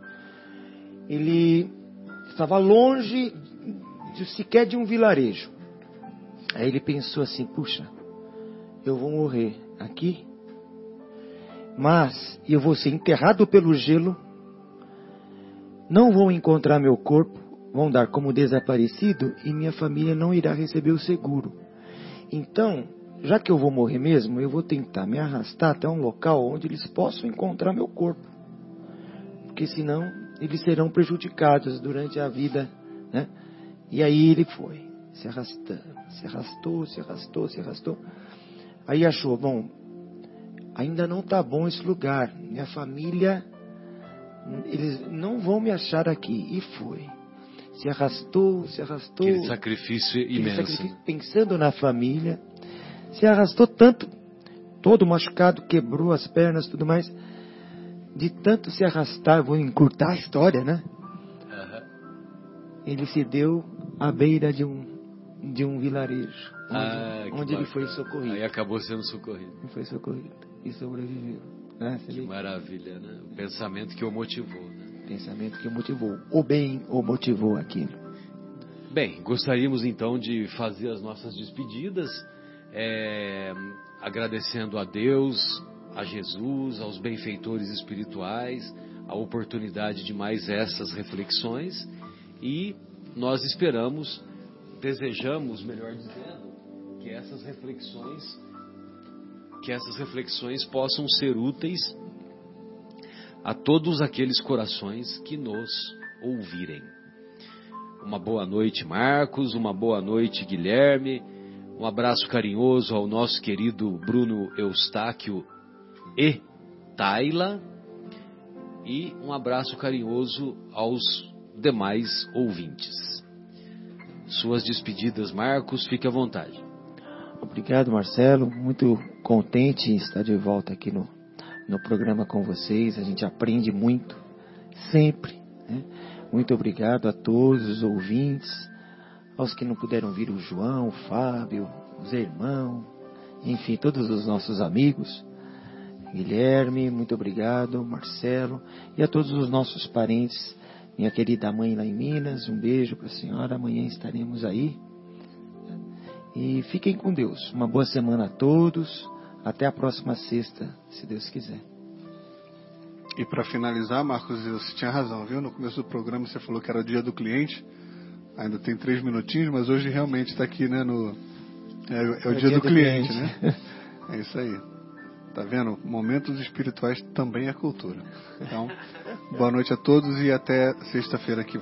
ele estava longe de, sequer de um vilarejo. Aí ele pensou assim, puxa, eu vou morrer aqui, mas eu vou ser enterrado pelo gelo não vão encontrar meu corpo, vão dar como desaparecido e minha família não irá receber o seguro. Então, já que eu vou morrer mesmo, eu vou tentar me arrastar até um local onde eles possam encontrar meu corpo. Porque senão eles serão prejudicados durante a vida, né? E aí ele foi, se arrastando, se arrastou, se arrastou, se arrastou. Aí achou, bom, ainda não está bom esse lugar. Minha família, eles não vão me achar aqui. E foi. Se arrastou, se arrastou. Aquele sacrifício imenso. Sacrifício, pensando na família. Se arrastou tanto, todo machucado, quebrou as pernas tudo mais. De tanto se arrastar, vou encurtar a história, né? Ele se deu à beira de um, de um vilarejo. Onde, ah, onde ele foi socorrido. Aí acabou sendo socorrido. Ele foi socorrido e sobreviveu. Né? Que maravilha, né? O pensamento que o motivou. Né? Pensamento que o motivou. O bem o motivou aquilo. Bem, gostaríamos então de fazer as nossas despedidas, é, agradecendo a Deus, a Jesus, aos benfeitores espirituais, a oportunidade de mais essas reflexões e nós esperamos, desejamos, melhor dizendo, que essas reflexões que essas reflexões possam ser úteis a todos aqueles corações que nos ouvirem. Uma boa noite, Marcos, uma boa noite, Guilherme. Um abraço carinhoso ao nosso querido Bruno Eustáquio e Taila. E um abraço carinhoso aos demais ouvintes. Suas despedidas, Marcos, fique à vontade. Obrigado, Marcelo. Muito contente em estar de volta aqui no, no programa com vocês. A gente aprende muito, sempre. Né? Muito obrigado a todos os ouvintes, aos que não puderam vir, o João, o Fábio, os irmãos, enfim, todos os nossos amigos. Guilherme, muito obrigado, Marcelo, e a todos os nossos parentes, minha querida mãe lá em Minas, um beijo para a senhora, amanhã estaremos aí. E fiquem com Deus. Uma boa semana a todos. Até a próxima sexta, se Deus quiser. E para finalizar, Marcos, você tinha razão, viu? No começo do programa você falou que era o dia do cliente. Ainda tem três minutinhos, mas hoje realmente está aqui, né? No, é, é o, é o dia, dia, do, do cliente, cliente, né? É isso aí. Tá vendo? Momentos espirituais também é cultura. Então, boa noite a todos e até sexta-feira que vem.